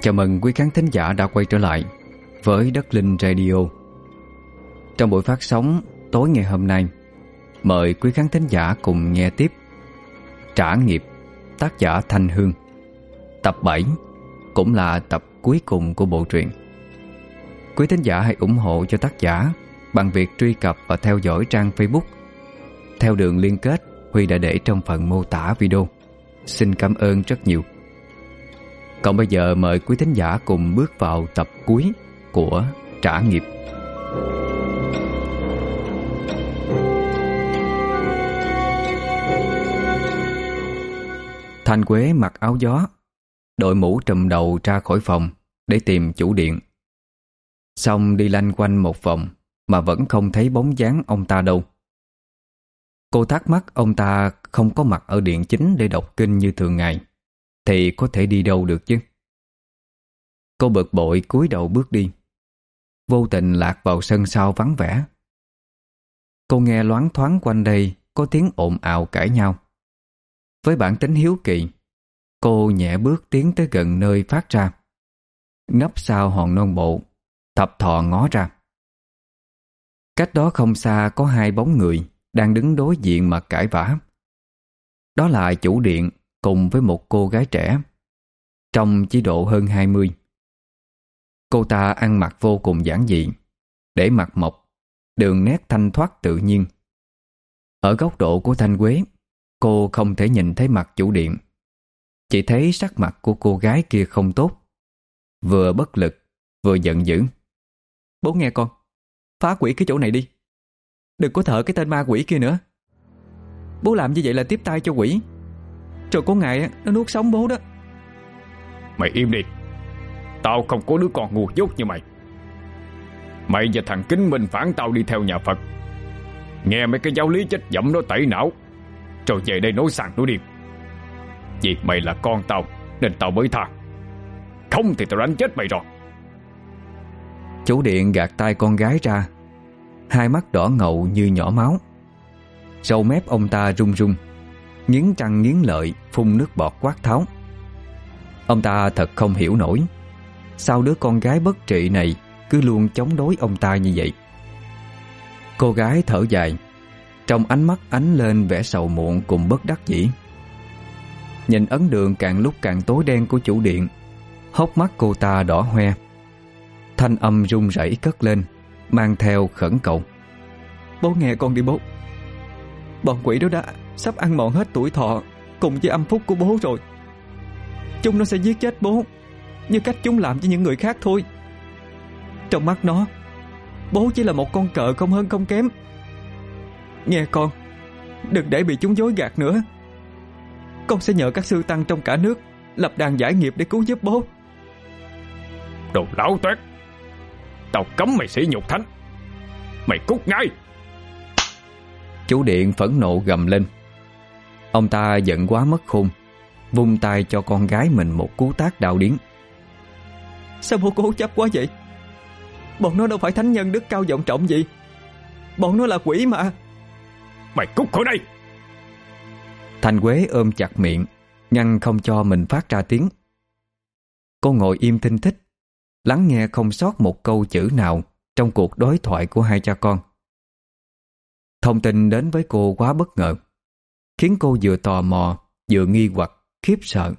Chào mừng quý khán thính giả đã quay trở lại với Đất Linh Radio. Trong buổi phát sóng tối ngày hôm nay, mời quý khán thính giả cùng nghe tiếp Trả nghiệp tác giả Thanh Hương Tập 7 cũng là tập cuối cùng của bộ truyện. Quý thính giả hãy ủng hộ cho tác giả bằng việc truy cập và theo dõi trang Facebook theo đường liên kết Huy đã để trong phần mô tả video. Xin cảm ơn rất nhiều. Còn bây giờ mời quý thính giả cùng bước vào tập cuối của Trả Nghiệp. Thanh Quế mặc áo gió, đội mũ trùm đầu ra khỏi phòng để tìm chủ điện. Xong đi lanh quanh một vòng mà vẫn không thấy bóng dáng ông ta đâu. Cô thắc mắc ông ta không có mặt ở điện chính để đọc kinh như thường ngày thì có thể đi đâu được chứ? Cô bực bội cúi đầu bước đi. Vô tình lạc vào sân sau vắng vẻ. Cô nghe loáng thoáng quanh đây Có tiếng ồn ào cãi nhau. Với bản tính hiếu kỳ, Cô nhẹ bước tiến tới gần nơi phát ra. Nấp sau hòn non bộ, Thập thò ngó ra. Cách đó không xa có hai bóng người Đang đứng đối diện mà cãi vã. Đó là chủ điện Cùng với một cô gái trẻ, Trong chỉ độ hơn 20 Cô ta ăn mặc vô cùng giản dị, Để mặt mộc, Đường nét thanh thoát tự nhiên. Ở góc độ của Thanh Quế, Cô không thể nhìn thấy mặt chủ điện. Chỉ thấy sắc mặt của cô gái kia không tốt, Vừa bất lực, Vừa giận dữ. Bố nghe con, Phá quỷ cái chỗ này đi. Đừng có thở cái tên ma quỷ kia nữa. Bố làm như vậy là tiếp tay cho quỷ. Rồi có ngày nó nuốt sống bố đó. Mày im đi. Tao không có đứa con ngu dốt như mày. Mày và thằng Kính Minh phản tao đi theo nhà Phật. Nghe mấy cái giáo lý chết dẫm nó tẩy não. Rồi về đây nói sàng nói điên Vì mày là con tao Nên tao mới tha. Không thì tao đánh chết mày rồi. Chủ điện gạt tay con gái ra. Hai mắt đỏ ngầu như nhỏ máu. Râu mép ông ta rung rung Nghiến răng nghiến lợi, Phun nước bọt quát tháo. Ông ta thật không hiểu nổi, Sao đứa con gái bất trị này Cứ luôn chống đối ông ta như vậy? Cô gái thở dài, Trong ánh mắt ánh lên vẻ sầu muộn cùng bất đắc dĩ. Nhìn ấn đường càng lúc càng tối đen của chủ điện, Hốc mắt cô ta đỏ hoe. Thanh âm run rẩy cất lên, Mang theo khẩn cầu. Bố nghe con đi bố. Bọn quỷ đó đã sắp ăn mòn hết tuổi thọ Cùng với âm phúc của bố rồi. Chúng nó sẽ giết chết bố Như cách chúng làm với những người khác thôi. Trong mắt nó Bố chỉ là một con cờ không hơn không kém. Nghe con Đừng để bị chúng dối gạt nữa. Con sẽ nhờ các sư tăng trong cả nước Lập đàn giải nghiệp để cứu giúp bố. Đồ lão toét Tao cấm mày sĩ nhục thánh. Mày cút ngay. Chủ điện phẫn nộ gầm lên Ông ta giận quá mất khôn Vung tay cho con gái mình một cú tác đạo điến Sao bố cố chấp quá vậy? Bọn nó đâu phải thánh nhân đức cao vọng trọng gì. Bọn nó là quỷ mà. Mày cút khỏi đây! Thành Quế ôm chặt miệng Ngăn không cho mình phát ra tiếng. Cô ngồi im thinh thích Lắng nghe không sót một câu chữ nào Trong cuộc đối thoại của hai cha con. Thông tin đến với cô quá bất ngờ Khiến cô vừa tò mò, Vừa nghi hoặc, khiếp sợ.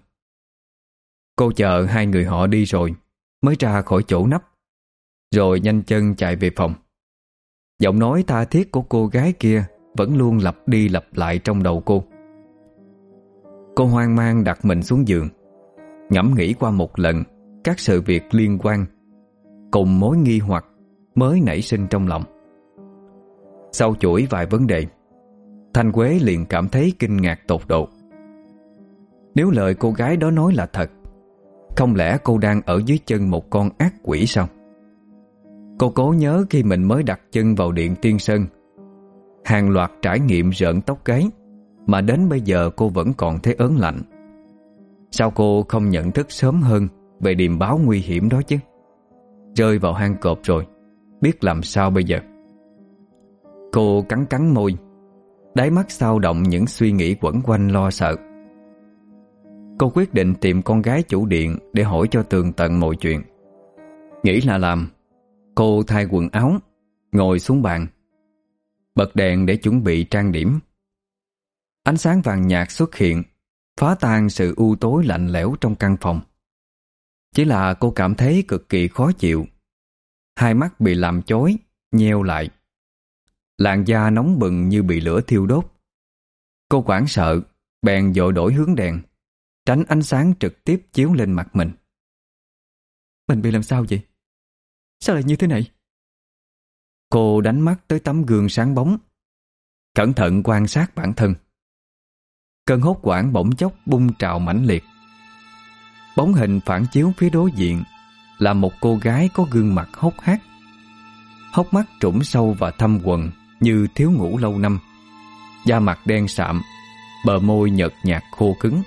Cô chờ hai người họ đi rồi, Mới ra khỏi chỗ nấp, Rồi nhanh chân chạy về phòng. Giọng nói tha thiết của cô gái kia Vẫn luôn lặp đi lặp lại trong đầu cô. Cô hoang mang đặt mình xuống giường, Ngẫm nghĩ qua một lần Các sự việc liên quan, Cùng mối nghi hoặc Mới nảy sinh trong lòng. Sau chuỗi vài vấn đề Thanh Quế liền cảm thấy kinh ngạc tột độ. Nếu lời cô gái đó nói là thật, Không lẽ cô đang ở dưới chân một con ác quỷ sao? Cô cố nhớ khi mình mới đặt chân vào điện Tiên Sơn, Hàng loạt trải nghiệm rợn tóc gáy, Mà đến bây giờ cô vẫn còn thấy ớn lạnh. Sao cô không nhận thức sớm hơn Về điềm báo nguy hiểm đó chứ? Rơi vào hang cọp rồi, Biết làm sao bây giờ? Cô cắn cắn môi Đáy mắt sao động những suy nghĩ quẩn quanh lo sợ. Cô quyết định tìm con gái chủ điện Để hỏi cho tường tận mọi chuyện. Nghĩ là làm, Cô thay quần áo, Ngồi xuống bàn, Bật đèn để chuẩn bị trang điểm. Ánh sáng vàng nhạt xuất hiện, Phá tan sự u tối lạnh lẽo trong căn phòng. Chỉ là cô cảm thấy cực kỳ khó chịu. Hai mắt bị làm chói, Nheo lại. Làn da nóng bừng như bị lửa thiêu đốt. Cô quảng sợ Bèn dội đổi hướng đèn Tránh ánh sáng trực tiếp chiếu lên mặt mình. Mình bị làm sao vậy? Sao lại như thế này? Cô đánh mắt tới tấm gương sáng bóng Cẩn thận quan sát bản thân. Cơn hốt quảng bỗng chốc bung trào mãnh liệt. Bóng hình phản chiếu phía đối diện Là một cô gái có gương mặt hốc hác Hốc mắt trũng sâu và thâm quần như thiếu ngủ lâu năm. Da mặt đen sạm Bờ môi nhợt nhạt khô cứng.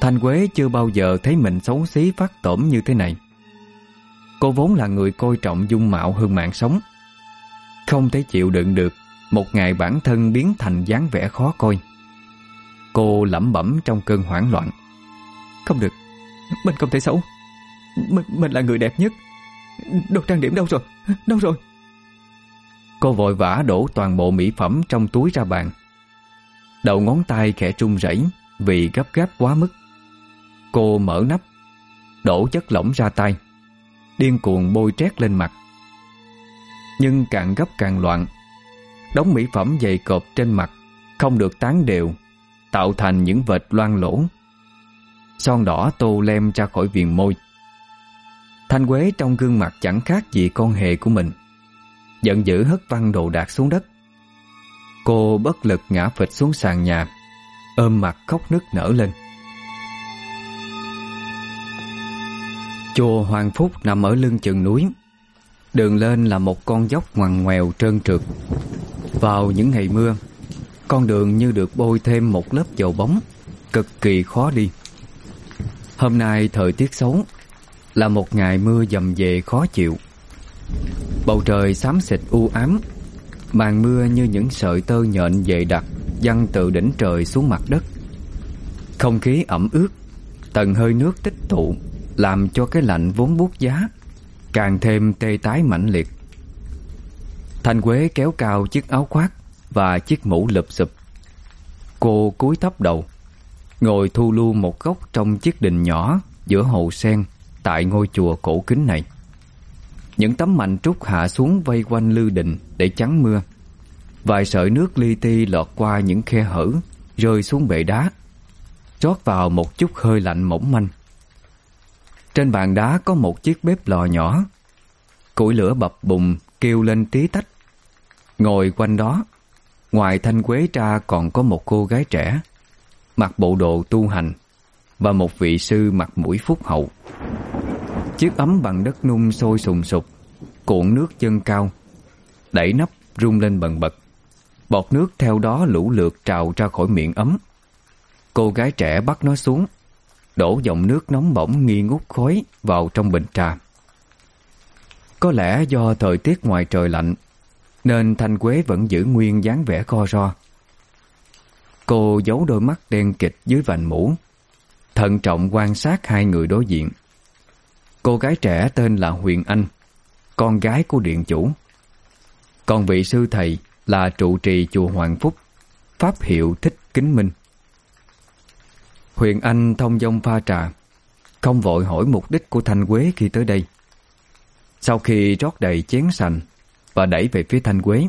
Thanh Quế chưa bao giờ thấy mình xấu xí phát tổm như thế này. Cô vốn là người coi trọng dung mạo hơn mạng sống. Không thể chịu đựng được Một ngày bản thân biến thành dáng vẻ khó coi. Cô lẩm bẩm trong cơn hoảng loạn. Không được Mình không thể xấu. Mình, mình là người đẹp nhất. Đồ trang điểm đâu rồi? Đâu rồi? Cô vội vã đổ toàn bộ mỹ phẩm trong túi ra bàn. Đầu ngón tay khẽ trung rẩy Vì gấp gáp quá mức. Cô mở nắp, Đổ chất lỏng ra tay. Điên cuồng bôi trét lên mặt. Nhưng càng gấp càng loạn. Đống mỹ phẩm dày cộp trên mặt Không được tán đều, Tạo thành những vệt loang lỗ. Son đỏ tô lem ra khỏi viền môi. Thanh Quế trong gương mặt chẳng khác gì con hề của mình. Giận dữ hất văng đồ đạc xuống đất. Cô bất lực ngã phịch xuống sàn nhà, Ôm mặt khóc nức nở lên. Chùa Hoàng Phúc nằm ở lưng chừng núi. Đường lên là một con dốc ngoằn ngoèo trơn trượt. Vào những ngày mưa, Con đường như được bôi thêm một lớp dầu bóng, Cực kỳ khó đi. Hôm nay thời tiết xấu, Là một ngày mưa dầm về khó chịu. Bầu trời xám xịt u ám, Màn mưa như những sợi tơ nhện dày đặc Văng từ đỉnh trời xuống mặt đất. Không khí ẩm ướt, Tầng hơi nước tích tụ, làm cho cái lạnh vốn buốt giá Càng thêm tê tái mãnh liệt. Thanh Quế kéo cao chiếc áo khoác Và chiếc mũ lụp xụp Cô cúi thấp đầu, Ngồi thu lưu một góc trong chiếc đình nhỏ Giữa hồ sen Tại ngôi chùa cổ kính này. Những tấm mảnh trúc hạ xuống vây quanh lư đình Để chắn mưa. Vài sợi nước li ti lọt qua những khe hở, Rơi xuống bệ đá. Rót vào một chút hơi lạnh mỏng manh. Trên bàn đá có một chiếc bếp lò nhỏ. Củi lửa bập bùng, kêu lên tí tách. Ngồi quanh đó, Ngoài thanh quế tra còn có một cô gái trẻ, Mặc bộ đồ tu hành Và một vị sư mặc mũi phúc hậu. Chiếc ấm bằng đất nung sôi sùng sục, Cuộn nước chân cao, Đẩy nắp rung lên bần bật. Bọt nước theo đó lũ lượt trào ra khỏi miệng ấm. Cô gái trẻ bắt nó xuống, Đổ dòng nước nóng bỏng nghi ngút khói vào trong bình trà. Có lẽ do thời tiết ngoài trời lạnh, Nên Thanh Quế vẫn giữ nguyên dáng vẻ co ro. Cô giấu đôi mắt đen kịch dưới vành mũ, Thận trọng quan sát hai người đối diện. Cô gái trẻ tên là Huyền Anh, Con gái của điện chủ. Còn vị sư thầy là trụ trì chùa Hoàng Phúc, Pháp hiệu Thích Kính Minh. Huyền Anh thông dông pha trà, Không vội hỏi mục đích của Thanh Quế khi tới đây. Sau khi rót đầy chén sành Và đẩy về phía Thanh Quế,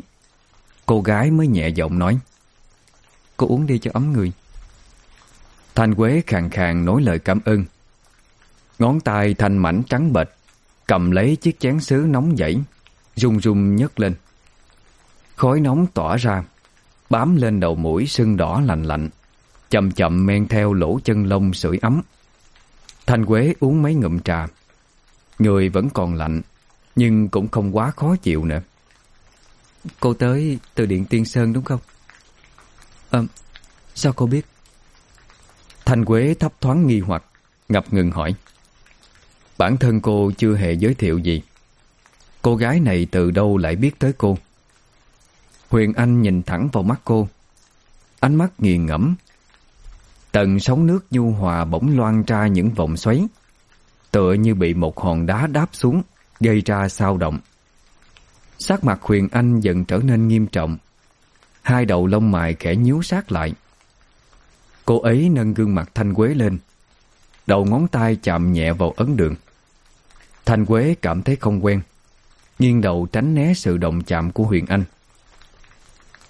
Cô gái mới nhẹ giọng nói, Cô uống đi cho ấm người. Thanh Quế khàn khàn nói lời cảm ơn. Ngón tay thanh mảnh trắng bệch Cầm lấy chiếc chén sứ nóng dậy Rung rung nhấc lên. Khói nóng tỏa ra Bám lên đầu mũi sưng đỏ lạnh lạnh Chậm chậm men theo lỗ chân lông sưởi ấm. Thanh Quế uống mấy ngụm trà. Người vẫn còn lạnh Nhưng cũng không quá khó chịu nữa. Cô tới từ Điện Tiên Sơn đúng không? À, sao cô biết? Thanh Quế thấp thoáng nghi hoặc Ngập ngừng hỏi Bản thân cô chưa hề giới thiệu gì. Cô gái này từ đâu lại biết tới cô? Huyền Anh nhìn thẳng vào mắt cô. Ánh mắt nghiền ngẫm. Tầng sóng nước nhu hòa bỗng loan ra những vòng xoáy, Tựa như bị một hòn đá đáp xuống, Gây ra sao động. Sắc mặt Huyền Anh dần trở nên nghiêm trọng. Hai đầu lông mày khẽ nhíu sát lại. Cô ấy nâng gương mặt Thanh Quế lên. Đầu ngón tay chạm nhẹ vào ấn đường. Thanh Quế cảm thấy không quen, Nghiêng đầu tránh né sự động chạm của Huyền Anh.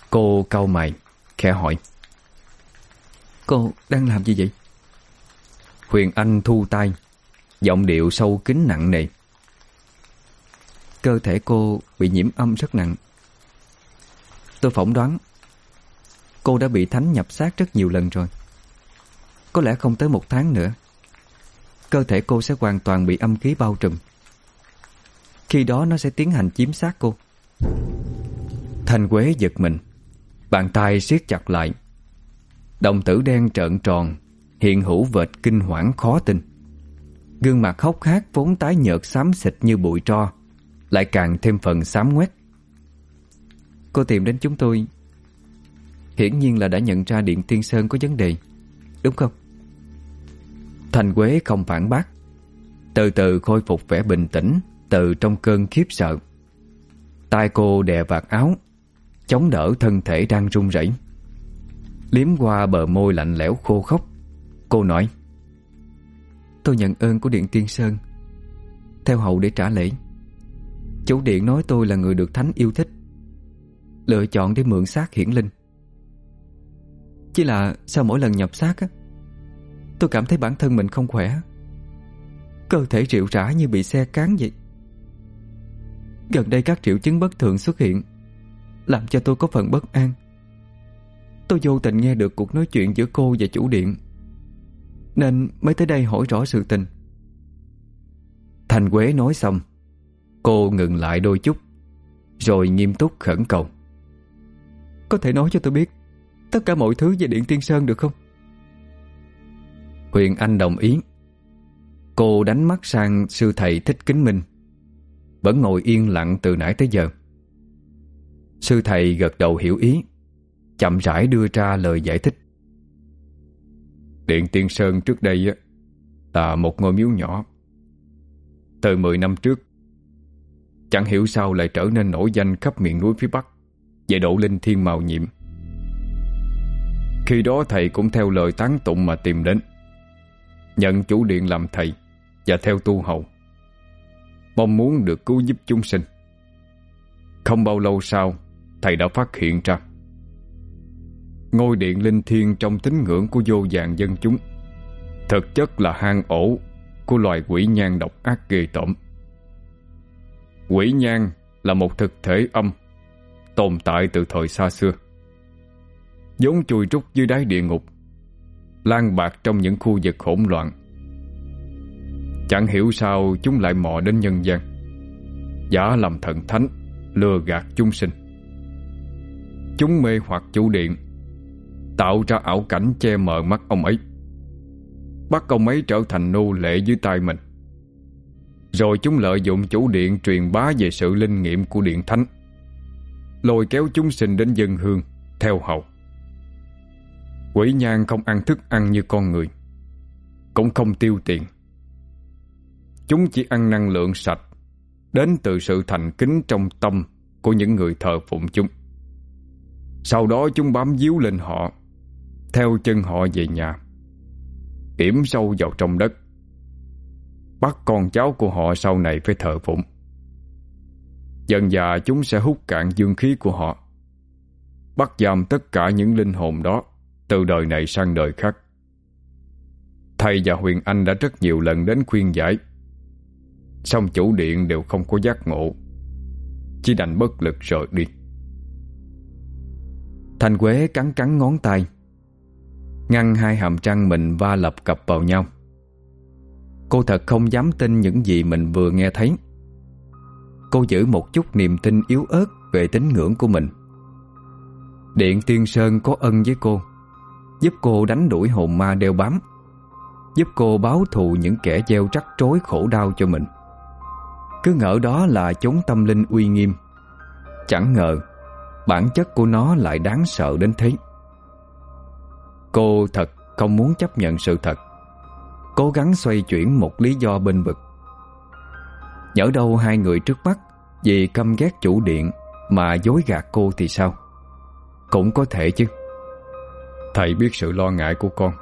Cô cau mày, Khẽ hỏi, Cô đang làm gì vậy? Huyền Anh thu tay, Giọng điệu sâu kín nặng nề. Cơ thể cô bị nhiễm âm rất nặng. Tôi phỏng đoán Cô đã bị thánh nhập xác rất nhiều lần rồi. Có lẽ không tới một tháng nữa. Cơ thể cô sẽ hoàn toàn bị âm khí bao trùm. Khi đó nó sẽ tiến hành chiếm xác cô. Thanh Quế giật mình, Bàn tay siết chặt lại. Đồng tử đen trợn tròn, Hiện hữu vệt kinh hoảng khó tin. Gương mặt hốc hác vốn tái nhợt xám xịt như bụi tro, Lại càng thêm phần xám ngoét. Cô tìm đến chúng tôi. Hiển nhiên là đã nhận ra Điện Tiên Sơn có vấn đề, Đúng không? Thành Quế không phản bác. Từ từ khôi phục vẻ bình tĩnh Từ trong cơn khiếp sợ. Tay cô đè vạt áo, Chống đỡ thân thể đang run rẩy. Liếm qua bờ môi lạnh lẽo khô khốc, Cô nói, Tôi nhận ơn của Điện Tiên Sơn, Theo hậu để trả lễ. Chủ điện nói tôi là người được thánh yêu thích, Lựa chọn để mượn xác hiển linh. Chỉ là sau mỗi lần nhập xác á Tôi cảm thấy bản thân mình không khỏe. Cơ thể rượu rã như bị xe cán vậy. Gần đây các triệu chứng bất thường xuất hiện, Làm cho tôi có phần bất an. Tôi vô tình nghe được cuộc nói chuyện giữa cô và chủ điện, Nên mới tới đây hỏi rõ sự tình. Thành Quế nói xong, Cô ngừng lại đôi chút, Rồi nghiêm túc khẩn cầu. Có thể nói cho tôi biết, Tất cả mọi thứ về Điện Tiên Sơn được không? Huyền Anh đồng ý. Cô đánh mắt sang sư thầy Thích Kính Minh. Vẫn ngồi yên lặng từ nãy tới giờ. Sư thầy gật đầu hiểu ý, Chậm rãi đưa ra lời giải thích. Điện Tiên Sơn trước đây Là một ngôi miếu nhỏ. Từ 10 năm trước, Chẳng hiểu sao lại trở nên nổi danh khắp miền núi phía Bắc Về độ linh thiên màu nhiệm. Khi đó thầy cũng theo lời tán tụng mà tìm đến. Nhận chủ điện làm thầy Và theo tu hậu Mong muốn được cứu giúp chúng sinh. Không bao lâu sau, Thầy đã phát hiện ra. Ngôi điện linh thiêng trong tín ngưỡng của vô vàng dân chúng Thực chất là hang ổ Của loài quỷ nhan độc ác ghê tởm. Quỷ nhan là một thực thể âm Tồn tại từ thời xa xưa, giống chui trúc dưới đáy địa ngục. Lan bạc trong những khu vực hỗn loạn. Chẳng hiểu sao chúng lại mò đến nhân gian. Giả làm thần thánh, Lừa gạt chúng sinh. Chúng mê hoặc chủ điện, Tạo ra ảo cảnh che mờ mắt ông ấy. Bắt ông ấy trở thành nô lệ dưới tay mình. Rồi chúng lợi dụng chủ điện truyền bá về sự linh nghiệm của điện thánh, Lôi kéo chúng sinh đến dân hương, Theo hầu. Quỷ nhang không ăn thức ăn như con người, Cũng không tiêu tiền. Chúng chỉ ăn năng lượng sạch, Đến từ sự thành kính trong tâm Của những người thờ phụng chúng. Sau đó chúng bám díu lên họ, Theo chân họ về nhà Yểm sâu vào trong đất. Bắt con cháu của họ sau này phải thờ phụng. Dần dà chúng sẽ hút cạn dương khí của họ, Bắt giam tất cả những linh hồn đó từ đời này sang đời khác. Thầy và Huyền Anh đã rất nhiều lần đến khuyên giải. Xong chủ điện đều không có giác ngộ, Chỉ đành bất lực rời đi. Thanh Quế cắn cắn ngón tay, Ngăn hai hàm răng mình va lập cập vào nhau. Cô thật không dám tin những gì mình vừa nghe thấy. Cô giữ một chút niềm tin yếu ớt về tín ngưỡng của mình. Điện Tiên Sơn có ân với cô. Giúp cô đánh đuổi hồn ma đeo bám, Giúp cô báo thù những kẻ gieo rắc rối khổ đau cho mình. Cứ ngỡ đó là chốn tâm linh uy nghiêm. Chẳng ngờ, Bản chất của nó lại đáng sợ đến thế. Cô thật Không muốn chấp nhận sự thật. Cố gắng xoay chuyển một lý do bên vực. Nhỡ đâu hai người trước mắt Vì căm ghét chủ điện Mà dối gạt cô thì sao? Cũng có thể chứ. Thầy biết sự lo ngại của con.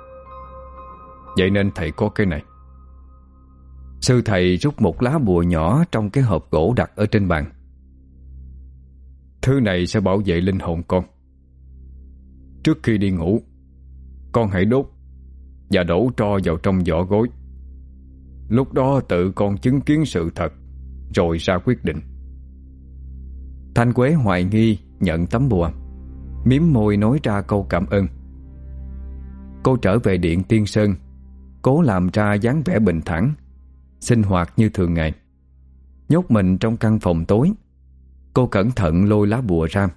Vậy nên thầy có cái này. Sư thầy rút một lá bùa nhỏ Trong cái hộp gỗ đặt ở trên bàn. Thứ này sẽ bảo vệ linh hồn con. Trước khi đi ngủ, Con hãy đốt Và đổ tro vào trong vỏ gối. Lúc đó tự con chứng kiến sự thật Rồi ra quyết định. Thanh Quế hoài nghi Nhận tấm bùa, Miếm môi nói ra câu cảm ơn. Cô trở về điện Tiên Sơn. Cố làm ra dáng vẻ bình thản, Sinh hoạt như thường ngày. Nhốt mình trong căn phòng tối. Cô cẩn thận lôi lá bùa ra.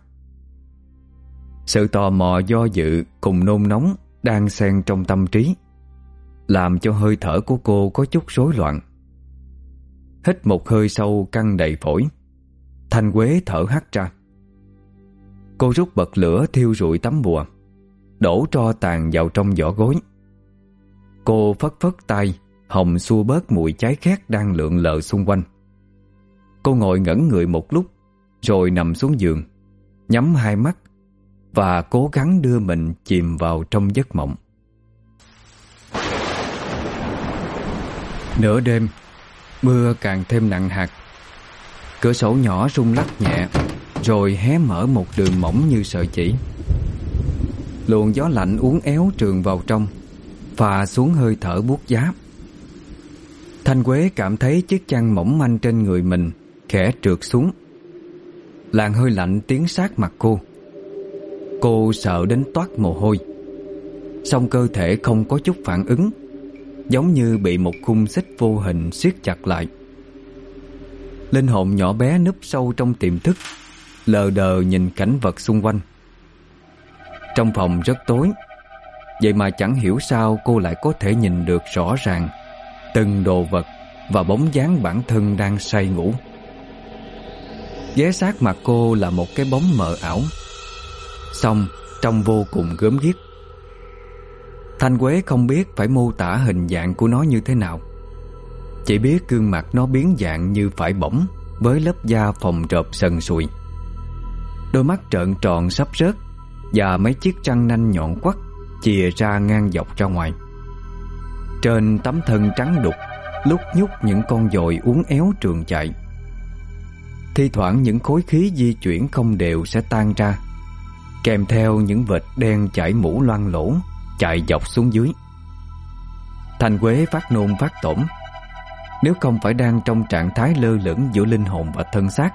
Sự tò mò do dự cùng nôn nóng Đang xen trong tâm trí, Làm cho hơi thở của cô có chút rối loạn. Hít một hơi sâu căng đầy phổi, Thanh Quế thở hắt ra. Cô rút bật lửa thiêu rụi tấm bùa. Đổ tro tàn vào trong vỏ gối. Cô phất phất tay, Hồng xua bớt mùi cháy khét đang lượn lờ xung quanh. Cô ngồi ngẩn người một lúc, Rồi nằm xuống giường, Nhắm hai mắt Và cố gắng đưa mình chìm vào trong giấc mộng. Nửa đêm, Mưa càng thêm nặng hạt. Cửa sổ nhỏ rung lắc nhẹ, Rồi hé mở một đường mỏng như sợi chỉ. Luồng gió lạnh uốn éo trường vào trong, Phà xuống hơi thở buốt giá Thanh Quế cảm thấy chiếc chăn mỏng manh trên người mình Khẽ trượt xuống. Làn hơi lạnh tiến sát mặt cô. Cô sợ đến toát mồ hôi. Song cơ thể không có chút phản ứng, Giống như bị một khung xích vô hình siết chặt lại. Linh hồn nhỏ bé núp sâu trong tiềm thức, Lờ đờ nhìn cảnh vật xung quanh. Trong phòng rất tối. Vậy mà chẳng hiểu sao cô lại có thể nhìn được rõ ràng Từng đồ vật và bóng dáng bản thân đang say ngủ. Ghé sát mặt cô là một cái bóng mờ ảo. Xong, trông vô cùng gớm ghiếc. Thanh Quế không biết phải mô tả hình dạng của nó như thế nào. Chỉ biết gương mặt nó biến dạng như phải bỏng Với lớp da phòng rộp sần sùi. Đôi mắt trợn tròn sắp rớt. Và mấy chiếc răng nanh nhọn quắt Chìa ra ngang dọc ra ngoài. Trên tấm thân trắng đục, Lúc nhúc những con dồi uốn éo trường chạy. Thi thoảng những khối khí di chuyển không đều sẽ tan ra, Kèm theo những vệt đen chảy mũ loang lỗ, Chạy dọc xuống dưới. Thành Quế phát nôn phát tổn, Nếu không phải đang trong trạng thái lơ lửng giữa linh hồn và thân xác,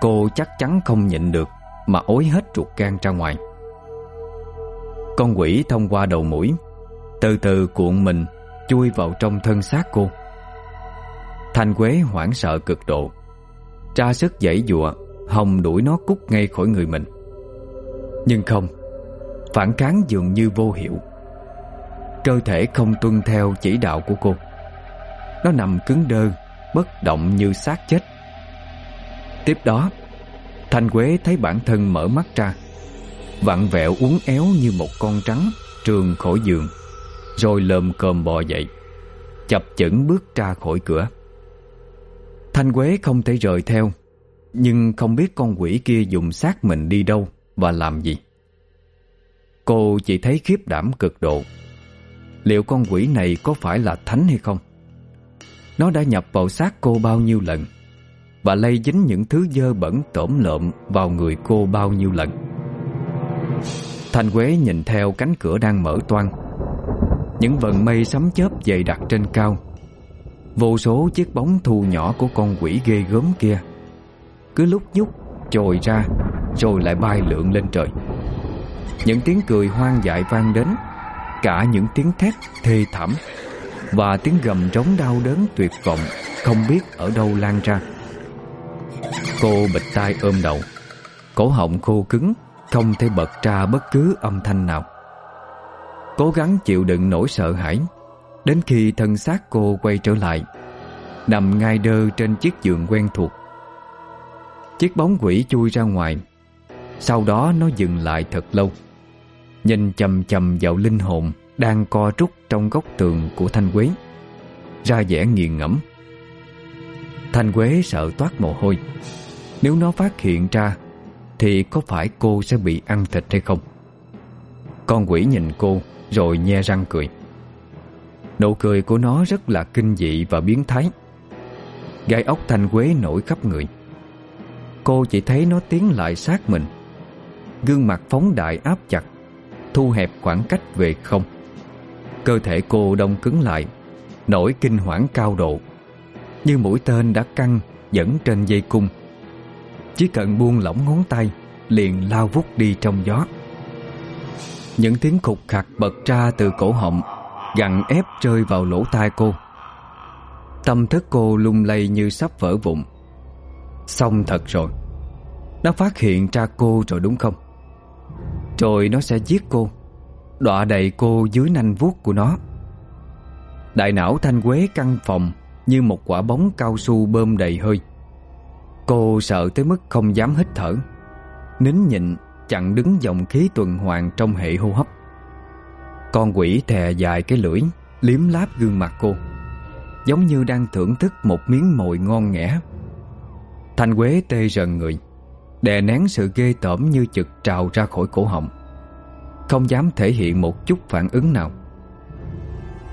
Cô chắc chắn không nhịn được. Mà ối hết ruột gan ra ngoài. Con quỷ thông qua đầu mũi, Từ từ cuộn mình Chui vào trong thân xác cô. Thanh Quế hoảng sợ cực độ, Tra sức dãy dụa Hồng đuổi nó cút ngay khỏi người mình. Nhưng không, Phản kháng dường như vô hiệu. Cơ thể không tuân theo chỉ đạo của cô. Nó nằm cứng đơ, Bất động như xác chết. Tiếp đó Thanh Quế thấy bản thân mở mắt ra, Vặn vẹo uốn éo như một con trắng Trường khỏi giường, Rồi lơm cơm bò dậy, Chập chững bước ra khỏi cửa. Thanh Quế không thể rời theo, Nhưng không biết con quỷ kia dùng xác mình đi đâu Và làm gì. Cô chỉ thấy khiếp đảm cực độ, Liệu con quỷ này có phải là thánh hay không? Nó đã nhập vào xác cô bao nhiêu lần? Và lây dính những thứ dơ bẩn tổm lợm vào người cô bao nhiêu lần. Thanh Quế nhìn theo cánh cửa đang mở toang. Những vần mây sấm chớp dày đặc trên cao. Vô số chiếc bóng thu nhỏ của con quỷ ghê gớm kia. Cứ lúc nhúc trồi ra, Rồi lại bay lượn lên trời. Những tiếng cười hoang dại vang đến, Cả những tiếng thét thê thảm Và tiếng gầm trống đau đớn tuyệt vọng Không biết ở đâu lan ra. Cô bịch tai ôm đầu. Cổ họng khô cứng, Không thể bật ra bất cứ âm thanh nào. Cố gắng chịu đựng nỗi sợ hãi. Đến khi thân xác cô quay trở lại, Nằm ngay đơ trên chiếc giường quen thuộc. Chiếc bóng quỷ chui ra ngoài. Sau đó nó dừng lại thật lâu, Nhìn chầm chầm vào linh hồn Đang co rút trong góc tường của Thanh Quế. Ra vẻ nghiền ngẫm. Thanh Quế sợ toát mồ hôi. Nếu nó phát hiện ra, Thì có phải cô sẽ bị ăn thịt hay không? Con quỷ nhìn cô, Rồi nhe răng cười. Nụ cười của nó rất là kinh dị và biến thái. Gai ốc Thanh Quế nổi khắp người. Cô chỉ thấy nó tiến lại sát mình. Gương mặt phóng đại áp chặt, Thu hẹp khoảng cách về không. Cơ thể cô đông cứng lại, Nổi kinh hoảng cao độ. Như mũi tên đã căng Dẫn trên dây cung. Chỉ cần buông lỏng ngón tay, Liền lao vút đi trong gió. Những tiếng khục khặc bật ra từ cổ họng Gặn ép rơi vào lỗ tai cô. Tâm thức cô lung lay như sắp vỡ vụn. Xong thật rồi. Nó phát hiện ra cô rồi đúng không? Rồi nó sẽ giết cô, Đọa đầy cô dưới nanh vuốt của nó. Đại não thanh quế căn phòng như một quả bóng cao su bơm đầy hơi. Cô sợ tới mức không dám hít thở. Nín nhịn, chặn đứng dòng khí tuần hoàn trong hệ hô hấp. Con quỷ thè dài cái lưỡi, Liếm láp gương mặt cô. Giống như đang thưởng thức một miếng mồi ngon nghẻ. Thanh Quế tê rần người, Đè nén sự ghê tởm như chực trào ra khỏi cổ họng. Không dám thể hiện một chút phản ứng nào.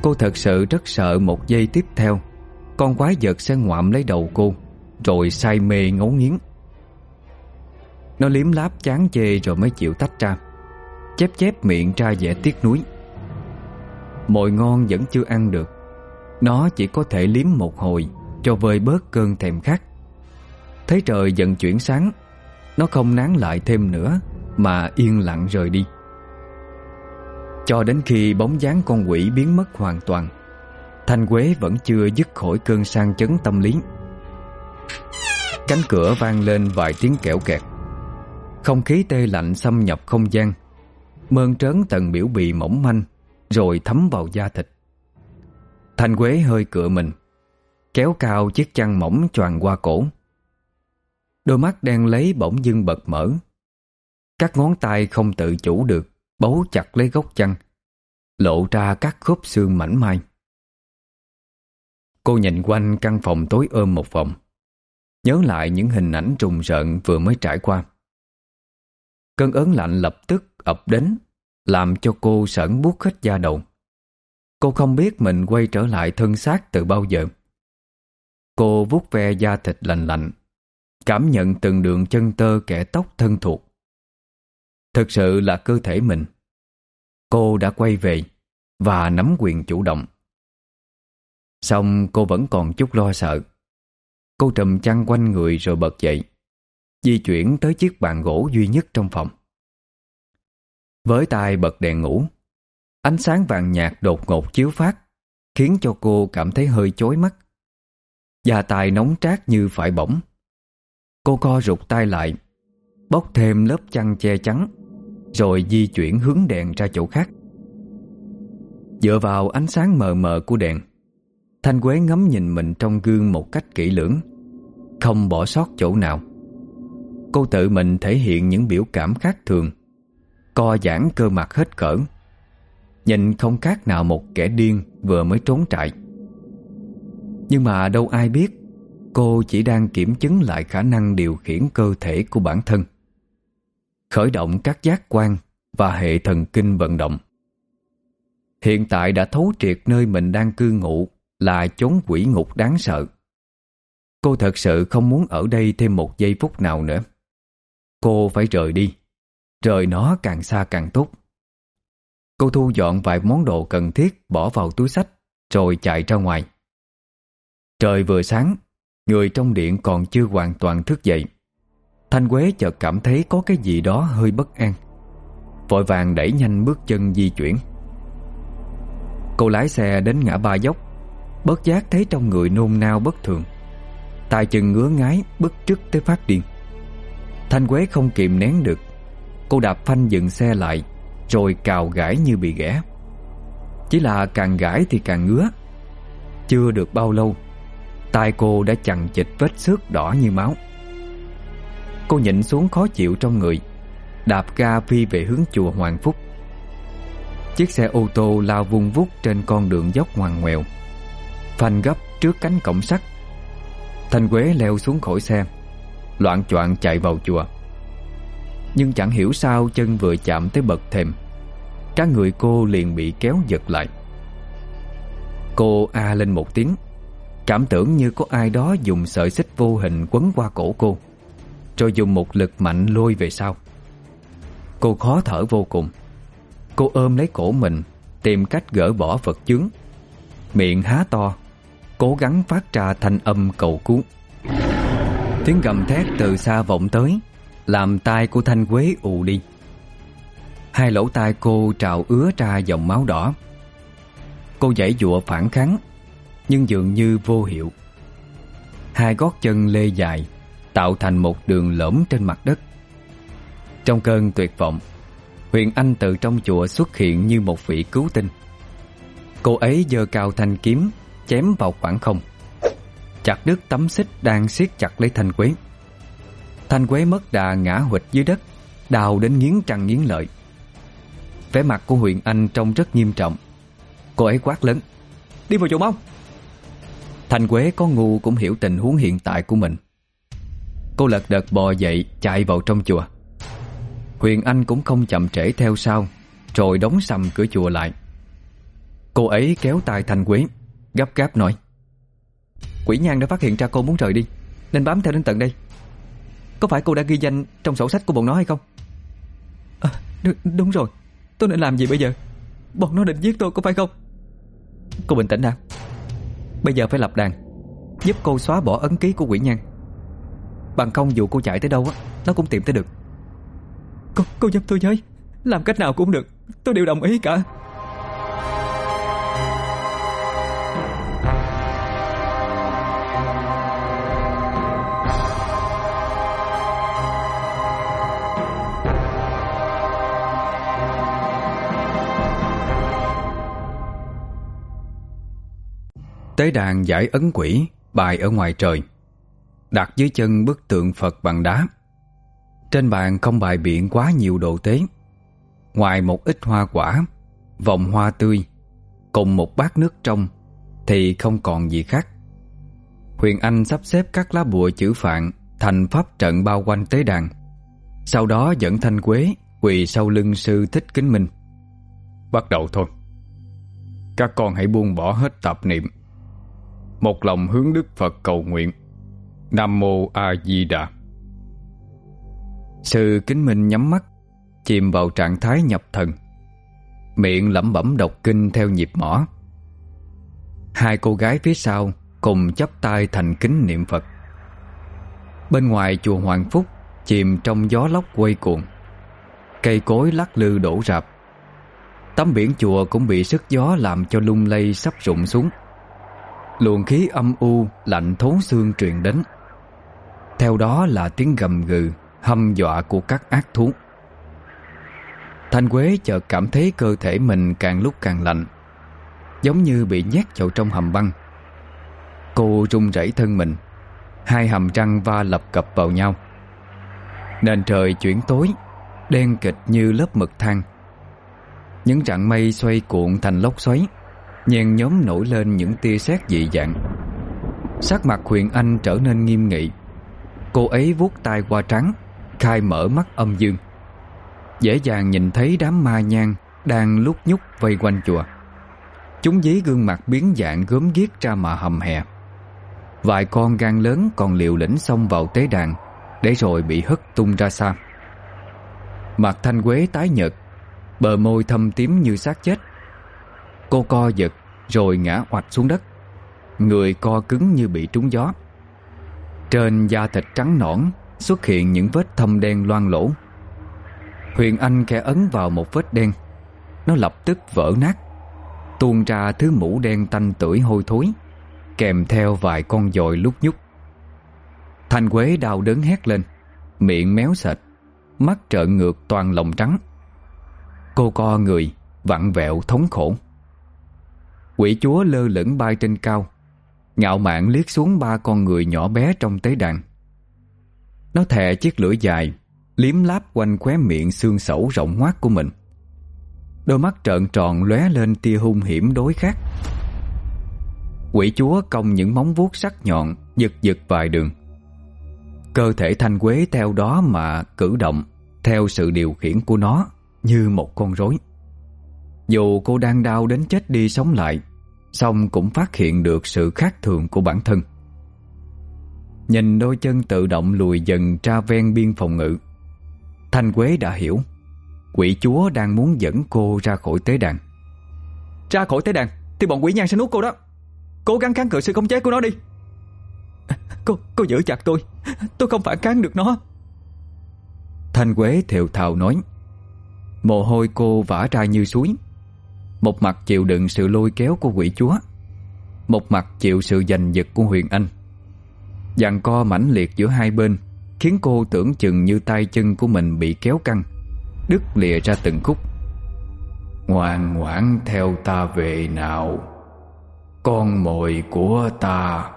Cô thật sự rất sợ một giây tiếp theo. Con quái vật sẽ ngoạm lấy đầu cô, Rồi say mê ngấu nghiến. Nó liếm láp chán chê rồi mới chịu tách ra, Chép chép miệng ra vẻ tiếc nuối. Mồi ngon vẫn chưa ăn được, Nó chỉ có thể liếm một hồi Cho vơi bớt cơn thèm khát. Thấy trời dần chuyển sáng, Nó không nán lại thêm nữa Mà yên lặng rời đi. Cho đến khi bóng dáng con quỷ biến mất hoàn toàn Thanh Quế vẫn chưa dứt khỏi cơn sang chấn tâm lý. Cánh cửa vang lên vài tiếng kẹo kẹt. Không khí tê lạnh xâm nhập không gian. Mơn trớn tầng biểu bì mỏng manh, Rồi thấm vào da thịt. Thanh Quế hơi cựa mình, Kéo cao chiếc chăn mỏng choàng qua cổ. Đôi mắt đen lấy bỗng dưng bật mở. Các ngón tay không tự chủ được Bấu chặt lấy gốc chăn, Lộ ra các khớp xương mảnh mai. Cô nhìn quanh căn phòng tối ôm một vòng. Nhớ lại những hình ảnh trùng rợn vừa mới trải qua. Cơn ớn lạnh lập tức ập đến, Làm cho cô sởn buốt hết da đầu. Cô không biết mình quay trở lại thân xác từ bao giờ. Cô vuốt ve da thịt lành lạnh, Cảm nhận từng đường chân tơ kẻ tóc thân thuộc. Thực sự là cơ thể mình. Cô đã quay về Và nắm quyền chủ động. Xong cô vẫn còn chút lo sợ. Cô trùm chăn quanh người rồi bật dậy, Di chuyển tới chiếc bàn gỗ duy nhất trong phòng. Với tay bật đèn ngủ, Ánh sáng vàng nhạt đột ngột chiếu phát, Khiến cho cô cảm thấy hơi chói mắt. Da tài nóng trát như phải bỏng. Cô co rụt tay lại, Bóc thêm lớp chăn che chắn, Rồi di chuyển hướng đèn ra chỗ khác. Dựa vào ánh sáng mờ mờ của đèn Thanh Quế ngắm nhìn mình trong gương một cách kỹ lưỡng, Không bỏ sót chỗ nào. Cô tự mình thể hiện những biểu cảm khác thường, Co giãn cơ mặt hết cỡ, Nhìn không khác nào một kẻ điên vừa mới trốn trại. Nhưng mà đâu ai biết, Cô chỉ đang kiểm chứng lại khả năng điều khiển cơ thể của bản thân, Khởi động các giác quan và hệ thần kinh vận động. Hiện tại đã thấu triệt nơi mình đang cư ngụ là chốn quỷ ngục đáng sợ. Cô thật sự không muốn ở đây thêm một giây phút nào nữa. Cô phải rời đi. Rời nó càng xa càng tốt. Cô thu dọn vài món đồ cần thiết, bỏ vào túi sách, Rồi chạy ra ngoài. Trời vừa sáng, Người trong điện còn chưa hoàn toàn thức dậy. Thanh Quế chợt cảm thấy có cái gì đó hơi bất an. Vội vàng đẩy nhanh bước chân di chuyển. Cô lái xe đến ngã ba dốc. Bất giác thấy trong người nôn nao bất thường. Tài chừng ngứa ngái bức trước tới phát điên. Thanh Quế không kìm nén được. Cô đạp phanh dừng xe lại, Rồi cào gãi như bị ghẻ. Chỉ là càng gãi thì càng ngứa. Chưa được bao lâu tay cô đã chằng chịch vết xước đỏ như máu. Cô nhịn xuống khó chịu trong người, Đạp ga phi về hướng chùa Hoàng Phúc. Chiếc xe ô tô lao vung vút trên con đường dốc ngoằn ngoèo. Phanh gấp trước cánh cổng sắt. Thanh Quế leo xuống khỏi xe Loạn choạng chạy vào chùa. Nhưng chẳng hiểu sao chân vừa chạm tới bậc thềm Các người cô liền bị kéo giật lại. Cô a lên một tiếng Cảm tưởng như có ai đó dùng sợi xích vô hình quấn qua cổ cô Rồi dùng một lực mạnh lôi về sau. Cô khó thở vô cùng Cô ôm lấy cổ mình Tìm cách gỡ bỏ vật chứng, Miệng há to Cố gắng phát ra thanh âm cầu cứu. Tiếng gầm thét từ xa vọng tới, Làm tai của Thanh Quế ù đi. Hai lỗ tai cô trào ứa ra dòng máu đỏ. Cô giãy dụa phản kháng, Nhưng dường như vô hiệu. Hai gót chân lê dài, Tạo thành một đường lõm trên mặt đất. Trong cơn tuyệt vọng, Huyền Anh từ trong chùa xuất hiện như một vị cứu tinh. Cô ấy giơ cao thanh kiếm Chém vào khoảng không. Chặt đứt tấm xích đang siết chặt lấy Thanh Quế. Thanh Quế mất đà ngã huỵch dưới đất, Đào đến nghiến trăng nghiến lợi. Vẻ mặt của Huyền Anh trông rất nghiêm trọng. Cô ấy quát lớn, Đi vào chỗ mau Thanh Quế có ngu cũng hiểu tình huống hiện tại của mình. Cô lật đật bò dậy, Chạy vào trong chùa. Huyền Anh cũng không chậm trễ theo sau, Rồi đóng sầm cửa chùa lại. Cô ấy kéo tay Thanh Quế. Gấp gáp nói. Quỷ nhan đã phát hiện ra cô muốn rời đi Nên bám theo đến tận đây. Có phải cô đã ghi danh trong sổ sách của bọn nó hay không? À, Đúng rồi. Tôi nên làm gì bây giờ? Bọn nó định giết tôi có phải không? Cô bình tĩnh nào. Bây giờ phải lập đàn Giúp cô xóa bỏ ấn ký của quỷ nhan Bằng không dù cô chạy tới đâu á Nó cũng tìm tới được. Cô, cô giúp tôi với. Làm cách nào cũng được. Tôi đều đồng ý cả Tế đàn giải ấn quỷ, Bài ở ngoài trời, Đặt dưới chân bức tượng Phật bằng đá. Trên bàn không bài biện quá nhiều đồ tế. Ngoài một ít hoa quả, Vòng hoa tươi, Cùng một bát nước trong, Thì không còn gì khác. Huyền Anh sắp xếp các lá bùa chữ phạn Thành pháp trận bao quanh tế đàn. Sau đó dẫn Thanh Quế Quỳ sau lưng sư Thích Kính Minh. Bắt đầu thôi. Các con hãy buông bỏ hết tập niệm một lòng hướng Đức Phật cầu nguyện. Nam Mô A Di Đà. Sư Kính Minh nhắm mắt, Chìm vào trạng thái nhập thần. Miệng lẩm bẩm đọc kinh theo nhịp mỏ. Hai cô gái phía sau Cùng chắp tay thành kính niệm Phật. Bên ngoài chùa Hoàng Phúc Chìm trong gió lốc quay cuồng. Cây cối lắc lư đổ rạp. Tấm biển chùa cũng bị sức gió Làm cho lung lay sắp rụng xuống. Luồng khí âm u, Lạnh thấu xương truyền đến. Theo đó là tiếng gầm gừ, Hâm dọa của các ác thú. Thanh Quế chợt cảm thấy cơ thể mình càng lúc càng lạnh, Giống như bị nhét vào trong hầm băng. Cô run rẩy thân mình, Hai hầm răng va lập cập vào nhau. Nền trời chuyển tối, Đen kịch như lớp mực than. Những rặng mây xoay cuộn thành lốc xoáy. Nhen nhóm nổi lên những tia sét dị dạng. Sắc mặt Huyền Anh trở nên nghiêm nghị. Cô ấy vuốt tay qua trắng, Khai mở mắt âm dương. Dễ dàng nhìn thấy đám ma nhang Đang lúc nhúc vây quanh chùa. Chúng dí gương mặt biến dạng gớm ghiếc ra mà hầm hè. Vài con gan lớn còn liều lĩnh xông vào tế đàn, Để rồi bị hất tung ra xa. Mặt thanh quế tái nhợt, Bờ môi thâm tím như xác chết. Cô co giật, Rồi ngã oạch xuống đất. Người co cứng như bị trúng gió. Trên da thịt trắng nõn Xuất hiện những vết thâm đen loang lỗ Huyền Anh khẽ ấn vào một vết đen. Nó lập tức vỡ nát, Tuôn ra thứ mũ đen tanh tưởi hôi thối, Kèm theo vài con dồi lúc nhúc. Thanh Quế đau đớn hét lên, Miệng méo sệt, Mắt trợn ngược toàn lòng trắng. Cô co người, Vặn vẹo thống khổ. Quỷ chúa lơ lửng bay trên cao, Ngạo mạn liếc xuống ba con người nhỏ bé trong tế đàn. Nó thè chiếc lưỡi dài, Liếm láp quanh khóe miệng xương sẩu rộng ngoác của mình. Đôi mắt trợn tròn lóe lên tia hung hiểm đối khác. Quỷ chúa cong những móng vuốt sắc nhọn, Giật giật vài đường. Cơ thể thanh quế theo đó mà cử động, Theo sự điều khiển của nó Như một con rối. Dù cô đang đau đến chết đi sống lại Xong cũng phát hiện được sự khác thường của bản thân. Nhìn đôi chân tự động lùi dần ra ven biên phòng ngự Thanh Quế đã hiểu Quỷ chúa đang muốn dẫn cô ra khỏi tế đàn. Ra khỏi tế đàn? Thì bọn quỷ nhang sẽ nuốt cô đó. Cố gắng kháng cự sự khống chế của nó đi. Cô, cô giữ chặt tôi. Tôi không phản kháng được nó. Thanh Quế thều thào nói. Mồ hôi cô vã ra như suối một mặt chịu đựng sự lôi kéo của quỷ chúa, Một mặt chịu sự giành giật của Huyền Anh. Dàn co mãnh liệt giữa hai bên, Khiến cô tưởng chừng như tay chân của mình bị kéo căng, Đứt lìa ra từng khúc. Ngoan ngoãn theo ta về nào, Con mồi của ta.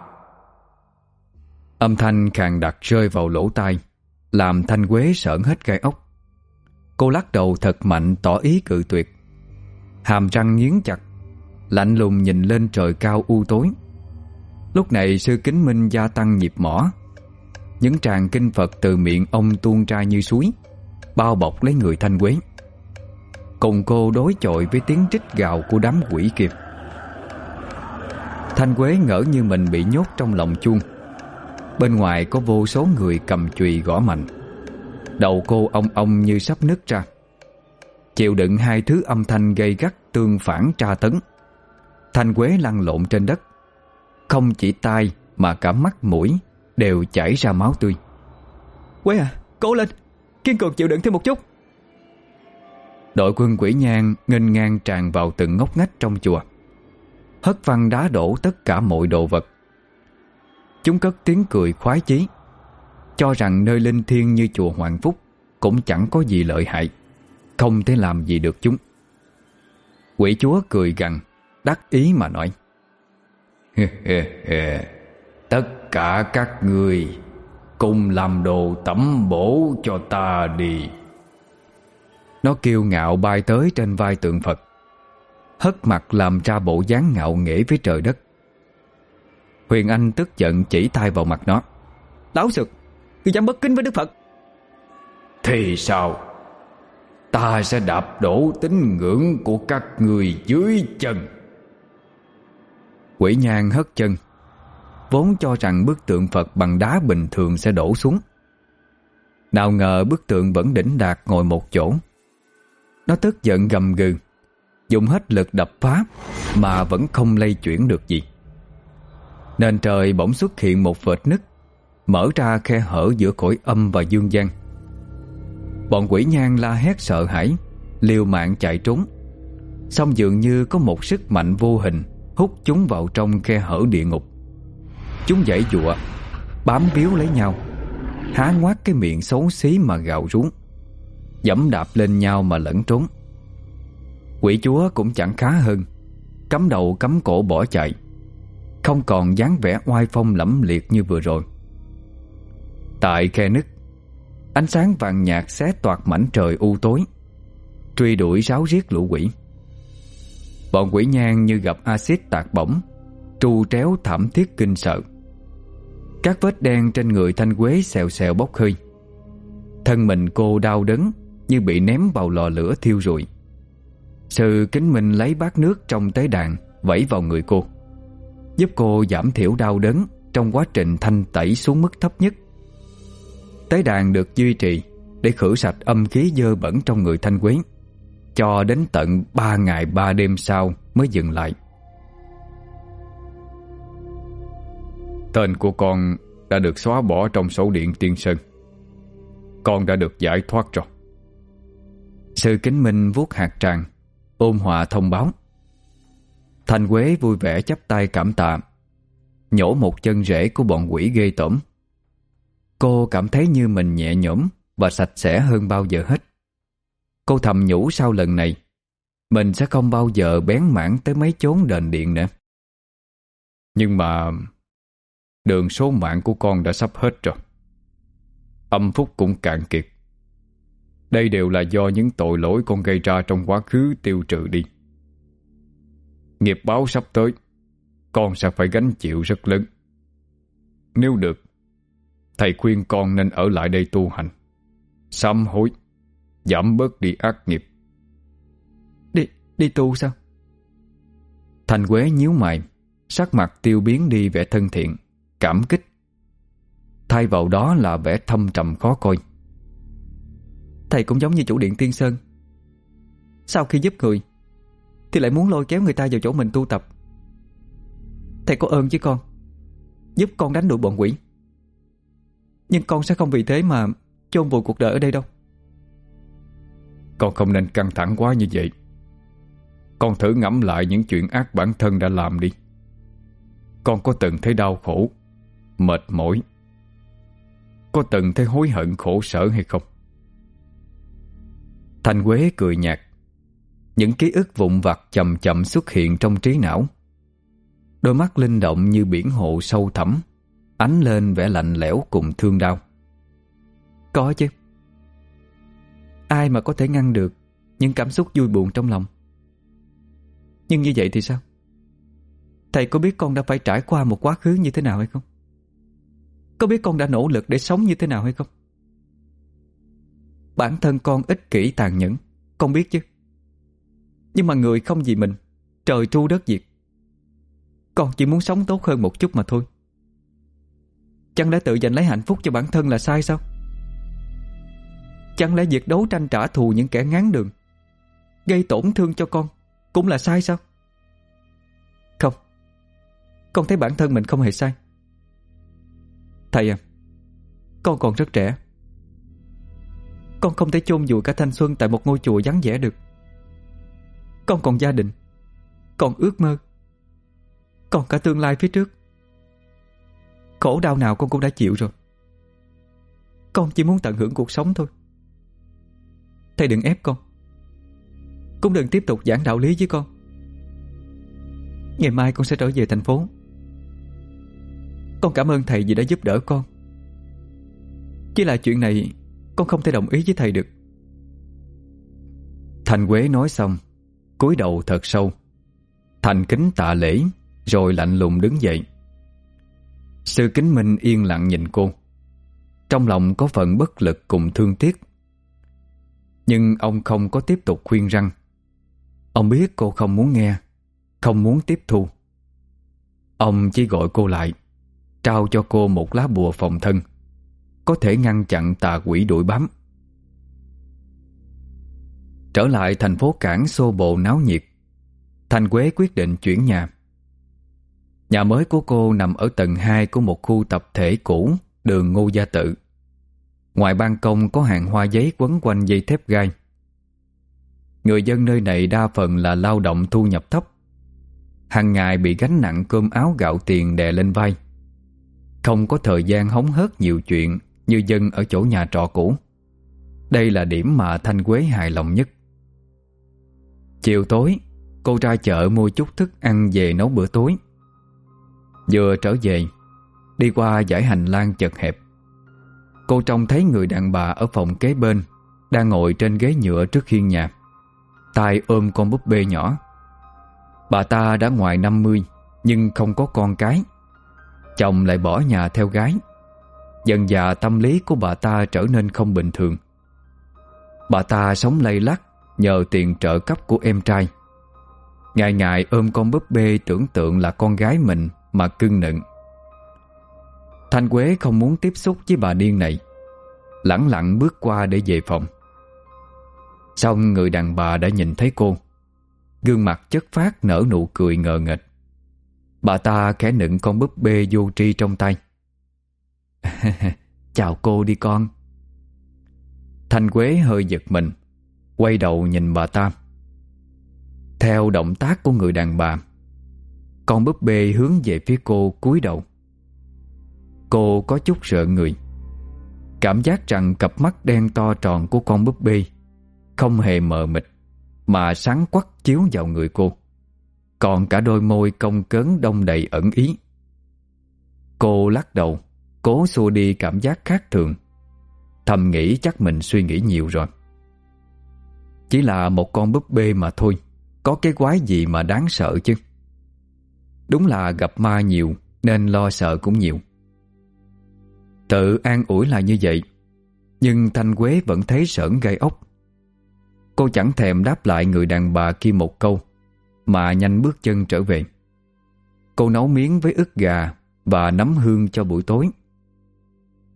Âm thanh khàn đặc rơi vào lỗ tai, Làm Thanh Quế sợn hết gai ốc. Cô lắc đầu thật mạnh tỏ ý cự tuyệt. Hàm răng nghiến chặt, Lạnh lùng nhìn lên trời cao u tối. Lúc này sư kính minh gia tăng nhịp mỏ. Những tràng kinh Phật từ miệng ông tuôn ra như suối, Bao bọc lấy người thanh quế. Cùng cô đối chọi với tiếng trích gào của đám quỷ kiệt. Thanh quế ngỡ như mình bị nhốt trong lòng chuông. Bên ngoài có vô số người cầm chùy gõ mạnh. Đầu cô ong ong như sắp nứt ra. Chịu đựng hai thứ âm thanh gây gắt tương phản tra tấn. Thanh quế lăn lộn trên đất. Không chỉ tai mà cả mắt mũi Đều chảy ra máu tươi. Quế à, cố lên Kiên cường chịu đựng thêm một chút. Đội quân quỷ nhang nghênh ngang tràn vào từng ngóc ngách trong chùa. Hất văng đá đổ tất cả mọi đồ vật. Chúng cất tiếng cười khoái chí Cho rằng nơi linh thiêng như chùa Hoàng Phúc Cũng chẳng có gì lợi hại Không thể làm gì được chúng. Quỷ chúa cười gằn Đắc ý mà nói. Tất cả các người Cùng làm đồ tẩm bổ cho ta đi. Nó kiêu ngạo bay tới trên vai tượng Phật Hất mặt làm ra bộ dáng ngạo nghễ với trời đất. Huyền Anh tức giận chỉ tay vào mặt nó. Lão sực Ngươi dám bất kính với Đức Phật. Thì sao Ta sẽ đạp đổ tín ngưỡng của các người dưới chân. Quỷ nhang hất chân, Vốn cho rằng bức tượng Phật bằng đá bình thường sẽ đổ xuống. Nào ngờ bức tượng vẫn đỉnh đạt ngồi một chỗ. Nó tức giận gầm gừ, Dùng hết lực đập phá Mà vẫn không lay chuyển được gì. Nên trời bỗng xuất hiện một vệt nứt, Mở ra khe hở giữa cõi âm và dương gian. Bọn quỷ nhang la hét sợ hãi, Liều mạng chạy trốn. Xong dường như có một sức mạnh vô hình Hút chúng vào trong khe hở địa ngục. Chúng dãy dụa, Bám biếu lấy nhau, Há ngoát cái miệng xấu xí mà gào rú, Dẫm đạp lên nhau mà lẫn trốn. Quỷ chúa cũng chẳng khá hơn, Cắm đầu cắm cổ bỏ chạy, Không còn dáng vẻ oai phong lẫm liệt như vừa rồi. Tại khe nứt Ánh sáng vàng nhạt xé toạc mảnh trời u tối, Truy đuổi ráo riết lũ quỷ. Bọn quỷ nhang như gặp axit tạc bổng, Tru tréo thảm thiết kinh sợ. Các vết đen trên người Thanh Quế xèo xèo bốc hơi. Thân mình cô đau đớn Như bị ném vào lò lửa thiêu rụi. Sư kính minh lấy bát nước trong tế đàn Vẫy vào người cô, Giúp cô giảm thiểu đau đớn Trong quá trình thanh tẩy xuống mức thấp nhất. Tế đàn được duy trì Để khử sạch âm khí dơ bẩn trong người Thanh Quế, Cho đến tận ba ngày ba đêm sau Mới dừng lại. Tên của con đã được xóa bỏ trong sổ điện tiên sơn. Con đã được giải thoát rồi. Sư kính minh vuốt hạt tràng Ôm hòa thông báo. Thành Quế vui vẻ chắp tay cảm tạ, Nhổ một chân rễ của bọn quỷ ghê tởm. Cô cảm thấy như mình nhẹ nhõm Và sạch sẽ hơn bao giờ hết. Cô thầm nhủ sau lần này, Mình sẽ không bao giờ bén mảng tới mấy chốn đền điện nữa. Nhưng mà, Đường số mạng của con đã sắp hết rồi. Âm phúc cũng cạn kiệt. Đây đều là do những tội lỗi con gây ra trong quá khứ tiêu trừ đi. Nghiệp báo sắp tới, Con sẽ phải gánh chịu rất lớn. Nếu được Thầy khuyên con nên ở lại đây tu hành. Sám hối Giảm bớt đi ác nghiệp. Đi, đi tu sao? Thành Quế nhíu mày Sắc mặt tiêu biến đi vẻ thân thiện Cảm kích. Thay vào đó là vẻ thâm trầm khó coi. Thầy cũng giống như chủ điện Tiên Sơn. Sau khi giúp người Thì lại muốn lôi kéo người ta vào chỗ mình tu tập. Thầy có ơn với con Giúp con đánh đuổi bọn quỷ nhưng con sẽ không vì thế mà chôn vùi cuộc đời ở đây đâu. Con không nên căng thẳng quá như vậy. Con thử ngẫm lại những chuyện ác bản thân đã làm đi. Con có từng thấy đau khổ, Mệt mỏi? Có từng thấy hối hận, khổ sở hay không? Thanh Quế cười nhạt. Những ký ức vụn vặt chậm chậm xuất hiện trong trí não. Đôi mắt linh động như biển hồ sâu thẳm. Ánh lên vẻ lạnh lẽo cùng thương đau. Có chứ. Ai mà có thể ngăn được Những cảm xúc vui buồn trong lòng? Nhưng như vậy thì sao? Thầy có biết con đã phải trải qua một quá khứ như thế nào hay không? Có biết con đã nỗ lực để sống như thế nào hay không? Bản thân con ích kỷ tàn nhẫn, Con biết chứ. Nhưng mà người không vì mình, Trời tru đất diệt. Con chỉ muốn sống tốt hơn một chút mà thôi. Chẳng lẽ tự giành lấy hạnh phúc cho bản thân là sai sao? Chẳng lẽ việc đấu tranh trả thù những kẻ ngán đường, Gây tổn thương cho con Cũng là sai sao? Không. Con thấy bản thân mình không hề sai. Thầy à Con còn rất trẻ. Con không thể chôn vùi cả thanh xuân Tại một ngôi chùa vắng vẻ được. Con còn gia đình. Còn ước mơ. Còn cả tương lai phía trước. Khổ đau nào con cũng đã chịu rồi. Con chỉ muốn tận hưởng cuộc sống thôi. Thầy đừng ép con. Cũng đừng tiếp tục giảng đạo lý với con. Ngày mai con sẽ trở về thành phố. Con cảm ơn thầy vì đã giúp đỡ con. Chỉ là chuyện này, con không thể đồng ý với thầy được. Thành Quế nói xong, cúi đầu thật sâu. Thành kính tạ lễ, Rồi lạnh lùng đứng dậy. Sư kính minh yên lặng nhìn cô Trong lòng có phần bất lực cùng thương tiếc Nhưng ông không có tiếp tục khuyên răng Ông biết cô không muốn nghe Không muốn tiếp thu Ông chỉ gọi cô lại Trao cho cô một lá bùa phòng thân có thể ngăn chặn tà quỷ đuổi bám. Trở lại thành phố cảng xô bồ náo nhiệt, Thành Quế quyết định chuyển nhà. Nhà mới của cô nằm ở tầng 2 của một khu tập thể cũ đường Ngô Gia Tự. Ngoài ban công có hàng hoa giấy quấn quanh dây thép gai. Người dân nơi này đa phần là lao động thu nhập thấp. Hàng ngày bị gánh nặng cơm áo gạo tiền đè lên vai. Không có thời gian hóng hớt nhiều chuyện như dân ở chỗ nhà trọ cũ. Đây là điểm mà Thanh Quế hài lòng nhất. Chiều tối, cô ra chợ mua chút thức ăn về nấu bữa tối. Vừa trở về, đi qua dãy hành lang chật hẹp. Cô trông thấy người đàn bà ở phòng kế bên đang ngồi trên ghế nhựa trước hiên nhà. tay ôm con búp bê nhỏ. Bà ta đã ngoài 50 nhưng không có con cái. Chồng lại bỏ nhà theo gái Dần dà tâm lý của bà ta trở nên không bình thường Bà ta sống lây lắc Nhờ tiền trợ cấp của em trai Ngày ngày ôm con búp bê tưởng tượng là con gái mình mà cưng nựng. Thanh Quế không muốn tiếp xúc với bà điên này Lặng lặng bước qua để về phòng. Xong, người đàn bà đã nhìn thấy cô. Gương mặt chất phát nở nụ cười ngờ nghệch. Bà ta khẽ nựng con búp bê vô tri trong tay. Chào cô đi con. Thanh Quế hơi giật mình, Quay đầu nhìn bà ta. Theo động tác của người đàn bà con búp bê hướng về phía cô cúi đầu. Cô có chút sợ người. Cảm giác rằng cặp mắt đen to tròn của con búp bê Không hề mờ mịt Mà sáng quắc chiếu vào người cô. Còn cả đôi môi cong cớn đông đầy ẩn ý. Cô lắc đầu, Cố xua đi cảm giác khác thường. Thầm nghĩ chắc mình suy nghĩ nhiều rồi. Chỉ là một con búp bê mà thôi, Có cái quái gì mà đáng sợ chứ? Đúng là gặp ma nhiều, Nên lo sợ cũng nhiều. Tự an ủi là như vậy, Nhưng Thanh Quế vẫn thấy sởn gây ốc. Cô chẳng thèm đáp lại người đàn bà kia một câu, Mà nhanh bước chân trở về. Cô nấu miếng với ức gà Và nấm hương cho buổi tối.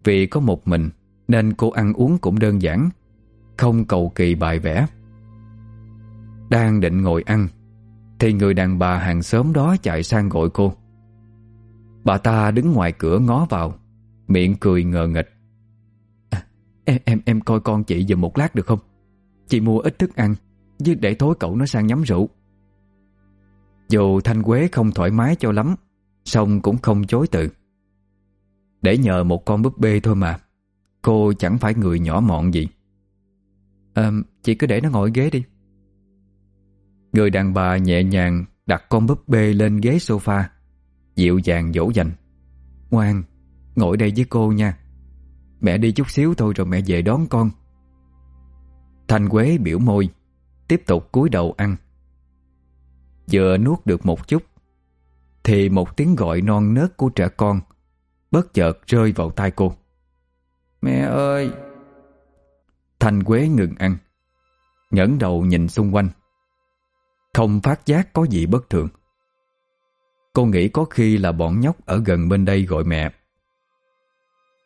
Vì có một mình, Nên cô ăn uống cũng đơn giản, Không cầu kỳ bài vẽ. Đang định ngồi ăn thì người đàn bà hàng xóm đó chạy sang gọi cô. Bà ta đứng ngoài cửa ngó vào Miệng cười ngờ nghịch. À, em, em em coi con chị giùm một lát được không? Chị mua ít thức ăn Chứ để tối cậu nó sang nhắm rượu. Dù Thanh Quế không thoải mái cho lắm Xong cũng không chối từ. Để nhờ một con búp bê thôi mà Cô chẳng phải người nhỏ mọn gì. À, Chị cứ để nó ngồi ghế đi. Người đàn bà nhẹ nhàng đặt con búp bê lên ghế sofa Dịu dàng dỗ dành. Ngoan, ngồi đây với cô nha. Mẹ đi chút xíu thôi rồi mẹ về đón con. Thanh Quế biểu môi Tiếp tục cúi đầu ăn. Vừa nuốt được một chút Thì một tiếng gọi non nớt của trẻ con Bất chợt rơi vào tai cô. Mẹ ơi! Thanh Quế ngừng ăn ngẩng đầu nhìn xung quanh. Không phát giác có gì bất thường. Cô nghĩ có khi là bọn nhóc ở gần bên đây gọi mẹ.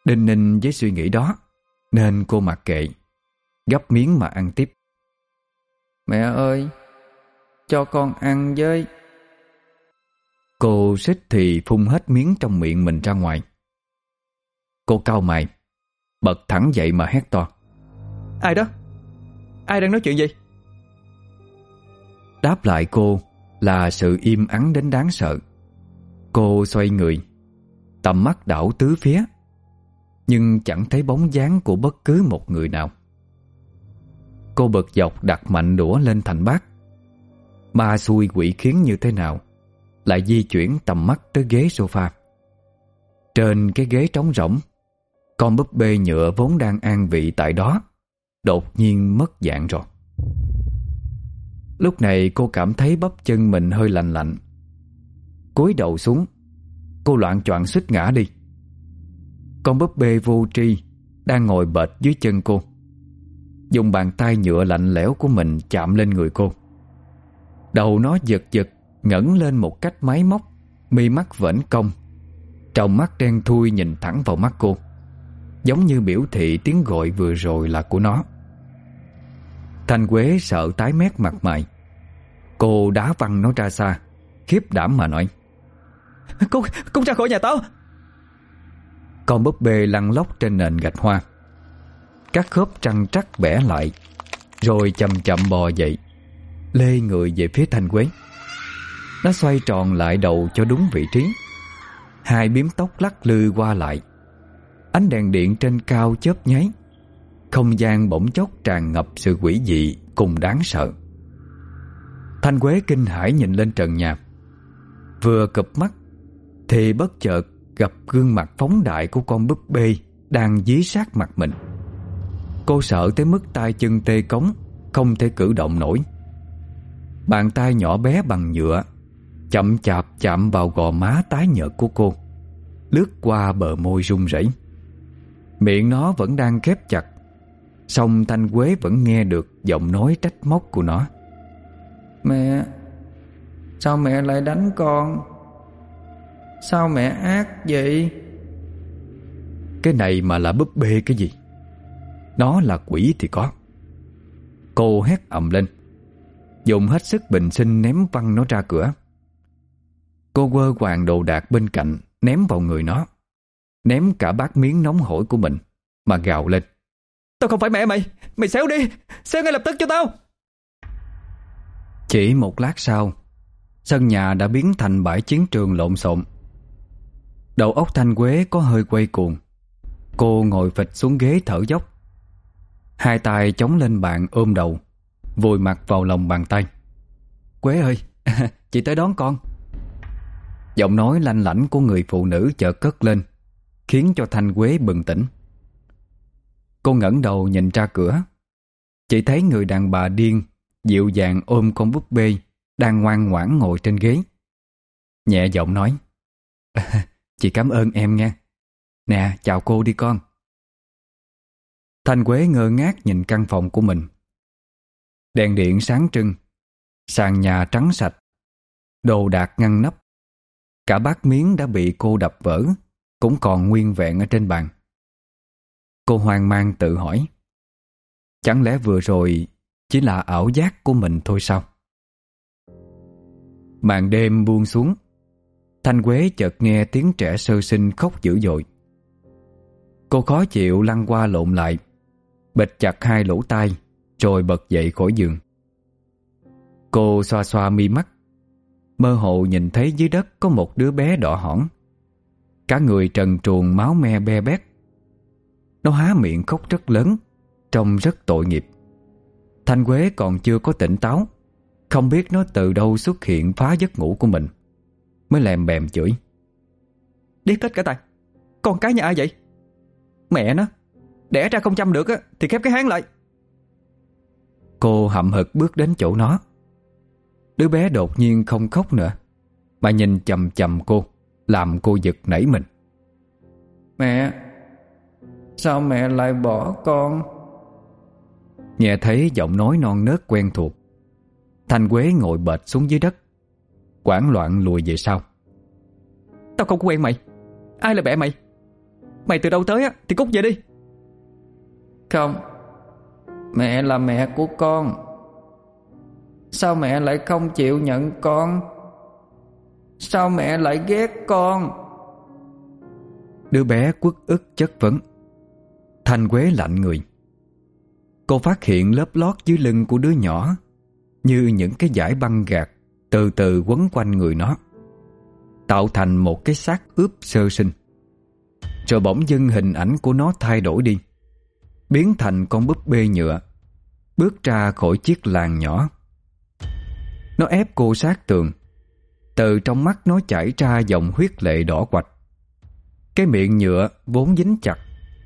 Đinh ninh với suy nghĩ đó Nên cô mặc kệ Gấp miếng mà ăn tiếp. Mẹ ơi Cho con ăn với. Cô xích thì phun hết miếng trong miệng mình ra ngoài. Cô cau mày Bật thẳng dậy mà hét to. Ai đó? Ai đang nói chuyện gì Đáp lại cô Là sự im ắng đến đáng sợ. Cô xoay người, Tầm mắt đảo tứ phía, Nhưng chẳng thấy bóng dáng của bất cứ một người nào. Cô bật dọc đặt mạnh đũa lên thành bát. Ma xui quỷ khiến như thế nào, Lại di chuyển tầm mắt tới ghế sofa. Trên cái ghế trống rỗng, Con búp bê nhựa vốn đang an vị tại đó, Đột nhiên mất dạng rồi. Lúc này cô cảm thấy bắp chân mình hơi lạnh lạnh. Cúi đầu xuống. Cô loạn choạng xích ngã đi. Con búp bê vô tri Đang ngồi bệt dưới chân cô. Dùng bàn tay nhựa lạnh lẽo của mình chạm lên người cô. Đầu nó giật giật, ngẩng lên một cách máy móc. Mi mắt vẫn cong. Trong mắt đen thui nhìn thẳng vào mắt cô. Giống như biểu thị tiếng gọi vừa rồi là của nó. Thanh Quế sợ tái mét mặt mày. Cô đá văng nó ra xa Khiếp đảm mà nói. Cô, cô ra khỏi nhà tao. Con búp bê lăn lóc trên nền gạch hoa. Các khớp trăng trắc bẻ lại Rồi chậm chậm bò dậy Lê người về phía Thanh Quế. Nó xoay tròn lại đầu cho đúng vị trí. Hai biếm tóc lắc lư qua lại. Ánh đèn điện trên cao chớp nháy không gian bỗng chốc tràn ngập sự quỷ dị cùng đáng sợ. Thanh Quế kinh hãi nhìn lên trần nhà. Vừa cụp mắt, Thì bất chợt gặp gương mặt phóng đại của con búp bê Đang dí sát mặt mình. Cô sợ tới mức tay chân tê cống, Không thể cử động nổi. Bàn tay nhỏ bé bằng nhựa, Chậm chạp chạm vào gò má tái nhợt của cô, Lướt qua bờ môi run rẩy. Miệng nó vẫn đang khép chặt Xong Thanh Quế vẫn nghe được giọng nói trách móc của nó. Mẹ Sao mẹ lại đánh con? Sao mẹ ác vậy? Cái này mà là búp bê cái gì? Nó là quỷ thì có. Cô hét ầm lên. Dùng hết sức bình sinh ném văng nó ra cửa. Cô quơ hoàng đồ đạc bên cạnh Ném vào người nó. Ném cả bát miếng nóng hổi của mình Mà gào lên Tao không phải mẹ mày. Mày xéo đi. Xéo ngay lập tức cho tao. Chỉ một lát sau, Sân nhà đã biến thành bãi chiến trường lộn xộn. Đầu óc Thanh Quế có hơi quay cuồng. Cô ngồi phịch xuống ghế thở dốc. Hai tay chống lên bàn ôm đầu, Vùi mặt vào lòng bàn tay. Quế ơi, Chị tới đón con. Giọng nói lanh lảnh của người phụ nữ chợt cất lên, Khiến cho Thanh Quế bừng tỉnh. Cô ngẩng đầu nhìn ra cửa. Chỉ thấy người đàn bà điên, Dịu dàng ôm con búp bê, Đang ngoan ngoãn ngồi trên ghế. Nhẹ giọng nói, Chị cảm ơn em nha. Nè, chào cô đi con. Thanh Quế ngơ ngác nhìn căn phòng của mình. Đèn điện sáng trưng, Sàn nhà trắng sạch, Đồ đạc ngăn nắp. Cả bát miếng đã bị cô đập vỡ, Cũng còn nguyên vẹn ở trên bàn. Cô hoang mang tự hỏi. Chẳng lẽ vừa rồi Chỉ là ảo giác của mình thôi sao? Màn đêm buông xuống, Thanh Quế chợt nghe tiếng trẻ sơ sinh khóc dữ dội. Cô khó chịu lăn qua lộn lại Bịch chặt hai lỗ tai, Rồi bật dậy khỏi giường. Cô xoa xoa mi mắt, Mơ hồ nhìn thấy dưới đất Có một đứa bé đỏ hỏn. Cả người trần truồng máu me be bét. Nó há miệng khóc rất lớn, Trông rất tội nghiệp. Thanh Quế còn chưa có tỉnh táo, Không biết nó từ đâu xuất hiện phá giấc ngủ của mình, Mới lèm bèm chửi. Điếc hết cả tay Con cái nhà ai vậy? Mẹ nó, Đẻ ra không chăm được á, Thì khép cái háng lại. Cô hậm hực bước đến chỗ nó. Đứa bé đột nhiên không khóc nữa, Mà nhìn chầm chầm cô, Làm cô giật nảy mình. Mẹ Sao mẹ lại bỏ con? Nghe thấy giọng nói non nớt quen thuộc. Thanh Quế ngồi bệt xuống dưới đất Quảng loạn lùi về sau. Tao không quen mày. Ai là mẹ mày? Mày từ đâu tới á? Thì cút về đi. Không Mẹ là mẹ của con. Sao mẹ lại không chịu nhận con? Sao mẹ lại ghét con? Đứa bé quất ức chất vấn Thanh Quế lạnh người. Cô phát hiện lớp lót dưới lưng của đứa nhỏ, Như những cái giải băng gạt Từ từ quấn quanh người nó, Tạo thành một cái xác ướp sơ sinh. Rồi bỗng dưng hình ảnh của nó thay đổi đi, Biến thành con búp bê nhựa, Bước ra khỏi chiếc làng nhỏ. Nó ép cô sát tường. Từ trong mắt nó chảy ra dòng huyết lệ đỏ quạch. Cái miệng nhựa vốn dính chặt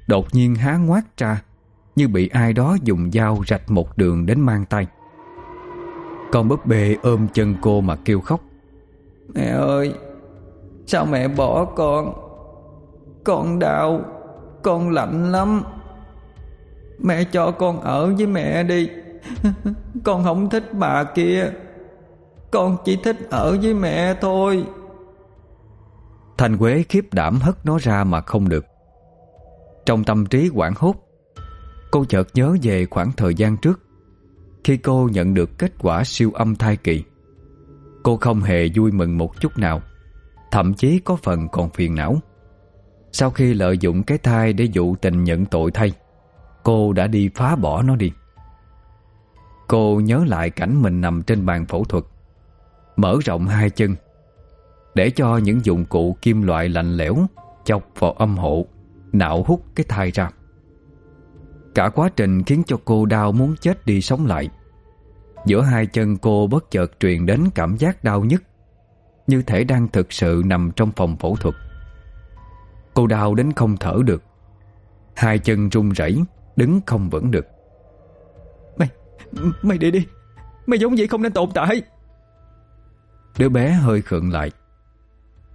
Đột nhiên há ngoác ra Như bị ai đó dùng dao rạch một đường đến mang tay. Con búp bê ôm chân cô mà kêu khóc. Mẹ ơi Sao mẹ bỏ con? Con đau Con lạnh lắm. Mẹ cho con ở với mẹ đi. Con không thích bà kia. Con chỉ thích ở với mẹ thôi. Thành Quế khiếp đảm hất nó ra mà không được trong tâm trí quảng hốt. Cô chợt nhớ về khoảng thời gian trước, Khi cô nhận được kết quả siêu âm thai kỳ. Cô không hề vui mừng một chút nào, Thậm chí có phần còn phiền não. Sau khi lợi dụng cái thai để dụ tình nhận tội thay, Cô đã đi phá bỏ nó đi. Cô nhớ lại cảnh mình nằm trên bàn phẫu thuật, Mở rộng hai chân, Để cho những dụng cụ kim loại lạnh lẽo Chọc vào âm hộ. Nạo hút cái thai ra. Cả quá trình khiến cho cô đau muốn chết đi sống lại. Giữa hai chân cô bất chợt truyền đến cảm giác đau nhức Như thể đang thực sự nằm trong phòng phẫu thuật. Cô đau đến không thở được. Hai chân run rẩy Đứng không vững được. Mày, mày đi đi. Mày giống vậy không nên tồn tại. Đứa bé hơi khựng lại.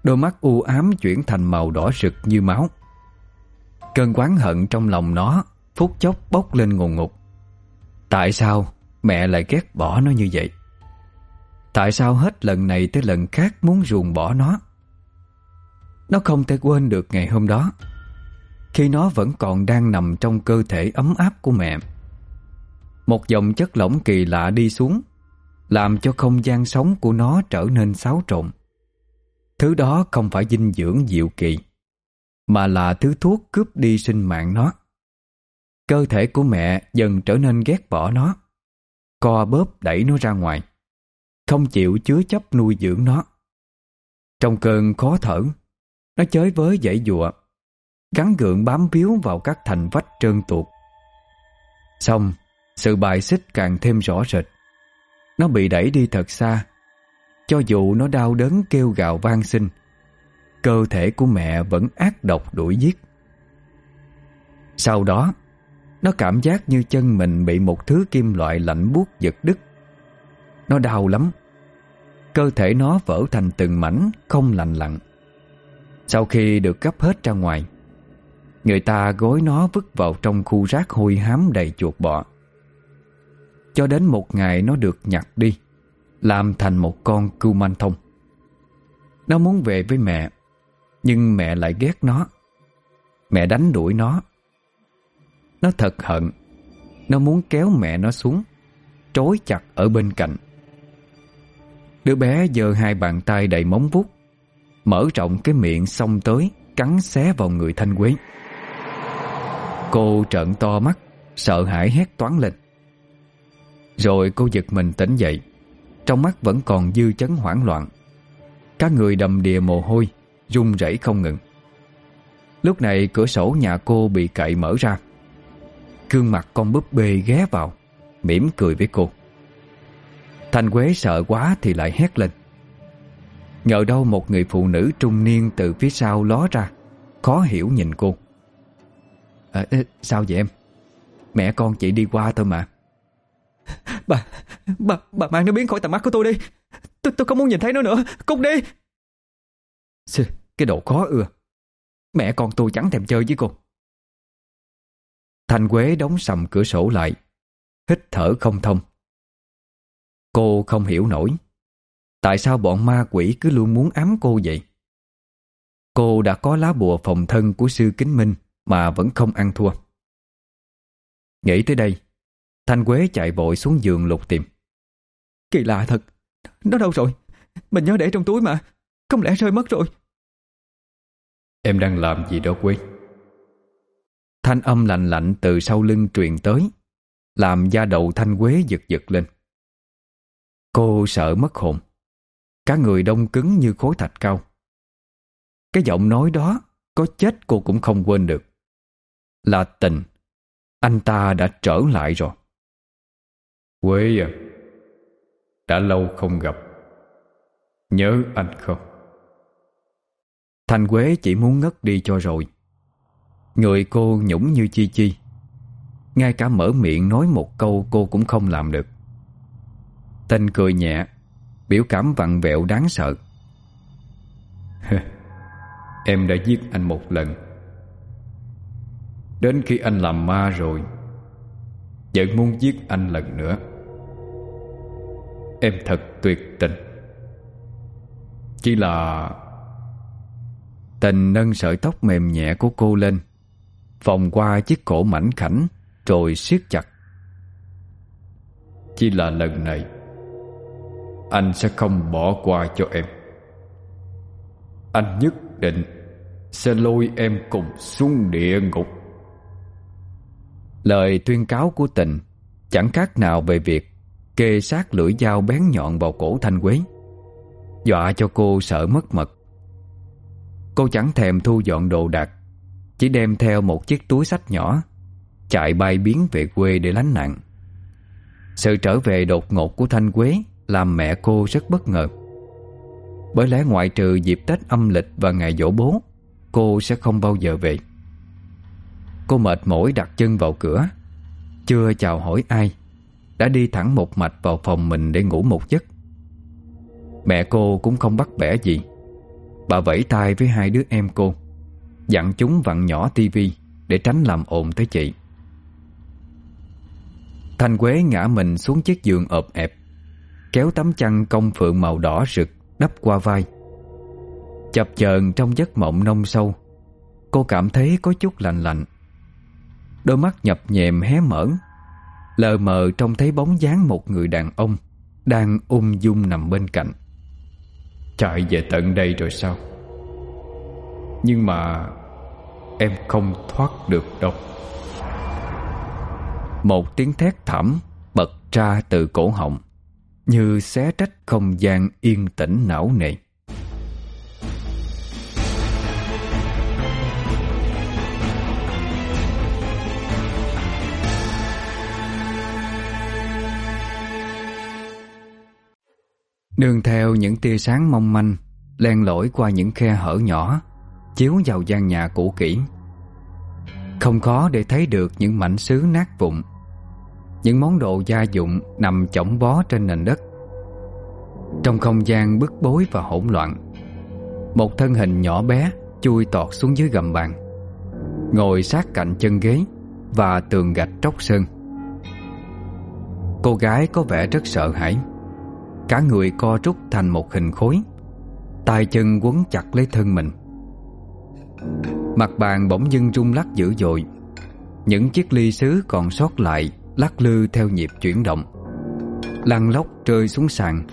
Đôi mắt u ám chuyển thành màu đỏ rực như máu Cơn quán hận trong lòng nó Phút chốc bốc lên ngùn ngục Tại sao mẹ lại ghét bỏ nó như vậy Tại sao hết lần này tới lần khác muốn ruồng bỏ nó Nó không thể quên được ngày hôm đó khi nó vẫn còn đang nằm trong cơ thể ấm áp của mẹ. Một dòng chất lỏng kỳ lạ đi xuống, làm cho không gian sống của nó trở nên xáo trộn. Thứ đó không phải dinh dưỡng diệu kỳ, mà là thứ thuốc cướp đi sinh mạng nó. Cơ thể của mẹ dần trở nên ghét bỏ nó, co bóp đẩy nó ra ngoài, không chịu chứa chấp nuôi dưỡng nó. Trong cơn khó thở, nó chới với dãy dụa gắn gượng bám víu vào các thành vách trơn tuột. Xong, sự bài xích càng thêm rõ rệt. Nó bị đẩy đi thật xa. Cho dù nó đau đớn kêu gào van xin, cơ thể của mẹ vẫn ác độc đuổi giết. Sau đó, Nó cảm giác như chân mình bị một thứ kim loại lạnh buốt giật đứt. Nó đau lắm. Cơ thể nó vỡ thành từng mảnh Không lành lặn. Sau khi được gấp hết ra ngoài Người ta gối nó vứt vào trong khu rác hôi hám đầy chuột bọ. Cho đến một ngày nó được nhặt đi Làm thành một con cưu manh thông Nó muốn về với mẹ. Nhưng mẹ lại ghét nó. Mẹ đánh đuổi nó. Nó thật hận. Nó muốn kéo mẹ nó xuống Trối chặt ở bên cạnh. Đứa bé giơ hai bàn tay đầy móng vuốt, Mở rộng cái miệng xông tới, Cắn xé vào người Thanh Quế. Cô trợn to mắt, Sợ hãi hét toán lên. Rồi cô giật mình tỉnh dậy, Trong mắt vẫn còn dư chấn hoảng loạn. Các người đầm đìa mồ hôi run rẩy không ngừng. Lúc này cửa sổ nhà cô bị cậy mở ra. Gương mặt con búp bê ghé vào mỉm cười với cô. Thanh Quế sợ quá thì lại hét lên. Ngờ đâu một người phụ nữ trung niên từ phía sau ló ra Khó hiểu nhìn cô. À, Sao vậy em? Mẹ con chị đi qua thôi mà. Bà Bà bà mang nó biến khỏi tầm mắt của tôi đi. Tôi, tôi không muốn nhìn thấy nó nữa. Cút đi. Sư, cái độ khó ưa. Mẹ con tôi chẳng thèm chơi với cô. Thanh Quế đóng sầm cửa sổ lại, Hít thở không thông. Cô không hiểu nổi, Tại sao bọn ma quỷ cứ luôn muốn ám cô vậy? Cô đã có lá bùa phòng thân của sư kính minh Mà vẫn không ăn thua. Nghĩ tới đây, Thanh Quế chạy vội xuống giường lục tìm. Kỳ lạ thật, Nó đâu rồi? Mình nhớ để trong túi mà, Không lẽ rơi mất rồi? Em đang làm gì đó Quế Thanh âm lạnh lạnh từ sau lưng truyền tới, Làm da đầu Thanh Quế giật giật lên. Cô sợ mất hồn. Cả người đông cứng như khối thạch cao. Cái giọng nói đó, Có chết cô cũng không quên được. Là tình. Anh ta đã trở lại rồi. Quế à Đã lâu không gặp. Nhớ anh không? Thanh Quế chỉ muốn ngất đi cho rồi. Người cô nhũng như chi chi. Ngay cả mở miệng nói một câu cô cũng không làm được. Tên cười nhẹ, Biểu cảm vặn vẹo đáng sợ. Em đã giết anh một lần. Đến khi anh làm ma rồi, Vẫn muốn giết anh lần nữa. Em thật tuyệt tình. Chỉ là Tình nâng sợi tóc mềm nhẹ của cô lên. Vòng qua chiếc cổ mảnh khảnh, Rồi siết chặt. Chỉ là lần này, Anh sẽ không bỏ qua cho em. Anh nhất định Sẽ lôi em cùng xuống địa ngục. Lời tuyên cáo của tình Chẳng khác nào về việc Kê sát lưỡi dao bén nhọn vào cổ Thanh Quế. Dọa cho cô sợ mất mật. Cô chẳng thèm thu dọn đồ đạc, Chỉ đem theo một chiếc túi sách nhỏ, Chạy bay biến về quê để lánh nạn. Sự trở về đột ngột của Thanh Quế Làm mẹ cô rất bất ngờ. Bởi lẽ ngoại trừ dịp Tết âm lịch và ngày dỗ bố, Cô sẽ không bao giờ về. Cô mệt mỏi đặt chân vào cửa, Chưa chào hỏi ai, Đã đi thẳng một mạch vào phòng mình để ngủ một giấc. Mẹ cô cũng không bắt bẻ gì. Bà vẫy tay với hai đứa em cô, Dặn chúng vặn nhỏ tivi Để tránh làm ồn tới chị. Thanh Quế ngã mình xuống chiếc giường ộp ẹp, Kéo tấm chăn công phượng màu đỏ rực Đắp qua vai. Chập chờn trong giấc mộng nông sâu, Cô cảm thấy có chút lạnh lạnh. Đôi mắt nhập nhèm hé mở, Lờ mờ trông thấy bóng dáng một người đàn ông Đang ung dung nằm bên cạnh. Chạy về tận đây rồi sao? Nhưng mà Em không thoát được đâu. Một tiếng thét thảm Bật ra từ cổ họng, Như xé rách không gian yên tĩnh não nề. Nương theo những tia sáng mong manh, Len lỏi qua những khe hở nhỏ, Chiếu vào gian nhà cũ kỹ. Không khó để thấy được những mảnh sứ nát vụn, Những món đồ gia dụng nằm chỏng bó trên nền đất. Trong không gian bức bối và hỗn loạn, Một thân hình nhỏ bé chui tọt xuống dưới gầm bàn, Ngồi sát cạnh chân ghế Và tường gạch tróc sơn. Cô gái có vẻ rất sợ hãi. Cả người co rút thành một hình khối. Tay chân quấn chặt lấy thân mình. Mặt bàn bỗng dưng rung lắc dữ dội. Những chiếc ly sứ còn sót lại, Lắc lư theo nhịp chuyển động. Lăn lóc rơi xuống sàn,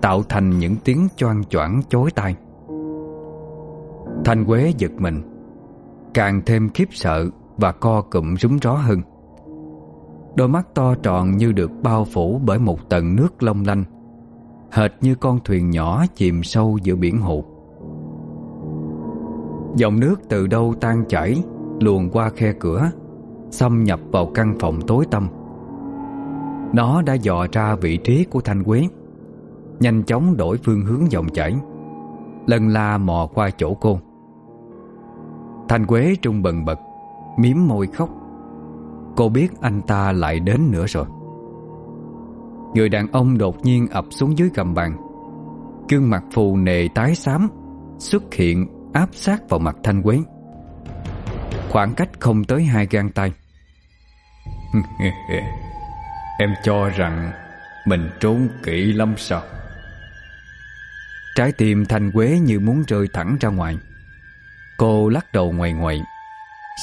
Tạo thành những tiếng choang choảng chối tai. Thanh Quế giật mình. Càng thêm khiếp sợ Và co cụm rúng ró hơn. Đôi mắt to tròn như được bao phủ Bởi một tầng nước long lanh. Hệt như con thuyền nhỏ chìm sâu giữa biển hồ Dòng nước từ đâu tan chảy, Luồn qua khe cửa, Xâm nhập vào căn phòng tối tăm. Nó đã dò ra vị trí của Thanh Quế, Nhanh chóng đổi phương hướng dòng chảy, Lần la mò qua chỗ cô. Thanh Quế trung bần bật Miếm môi khóc. Cô biết anh ta lại đến nữa rồi. Người đàn ông đột nhiên ập xuống dưới gầm bàn. Gương mặt phù nề tái xám Xuất hiện áp sát vào mặt Thanh Quế. Khoảng cách không tới hai gang tay. Em cho rằng Mình trốn kỹ lắm sao? Trái tim Thanh Quế như muốn rơi thẳng ra ngoài. Cô lắc đầu ngoài ngoại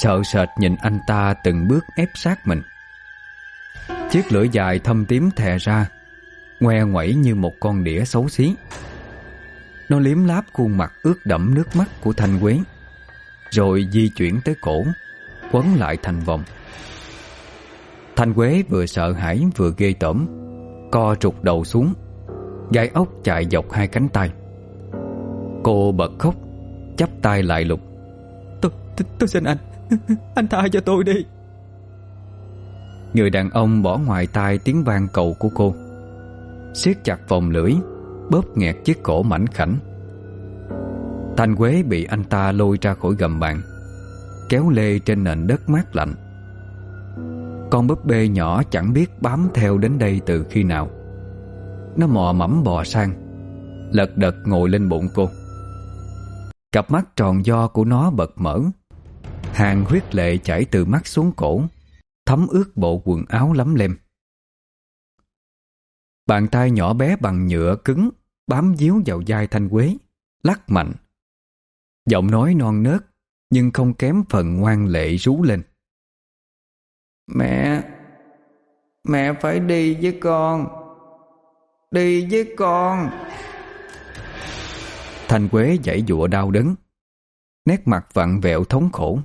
Sợ sệt nhìn anh ta từng bước ép sát mình Chiếc lưỡi dài thâm tím thè ra Ngoe ngoẩy như một con đĩa xấu xí. Nó liếm láp khuôn mặt ướt đẫm nước mắt của Thanh Quế Rồi di chuyển tới cổ Quấn lại thành vòng. Thanh Quế vừa sợ hãi vừa ghê tởm Co trục đầu xuống Gai ốc chạy dọc hai cánh tay. Cô bật khóc chắp tay lại lục. Tôi, tôi, tôi xin anh Anh tha cho tôi đi. Người đàn ông bỏ ngoài tai tiếng vang cầu của cô. Siết chặt vòng lưỡi, Bóp nghẹt chiếc cổ mảnh khảnh. Thanh Quế bị anh ta lôi ra khỏi gầm bàn, Kéo lê trên nền đất mát lạnh. Con búp bê nhỏ chẳng biết bám theo đến đây từ khi nào. Nó mò mẫm bò sang, Lật đật ngồi lên bụng cô. Cặp mắt tròn do của nó bật mở, Hàng huyết lệ chảy từ mắt xuống cổ. Thấm ướt bộ quần áo lắm lem. Bàn tay nhỏ bé bằng nhựa cứng Bám díu vào vai Thanh Quế Lắc mạnh. Giọng nói non nớt Nhưng không kém phần ngoan lệ rú lên. Mẹ Mẹ phải đi với con Đi với con. Thanh Quế dãy dụa đau đớn Nét mặt vặn vẹo thống khổ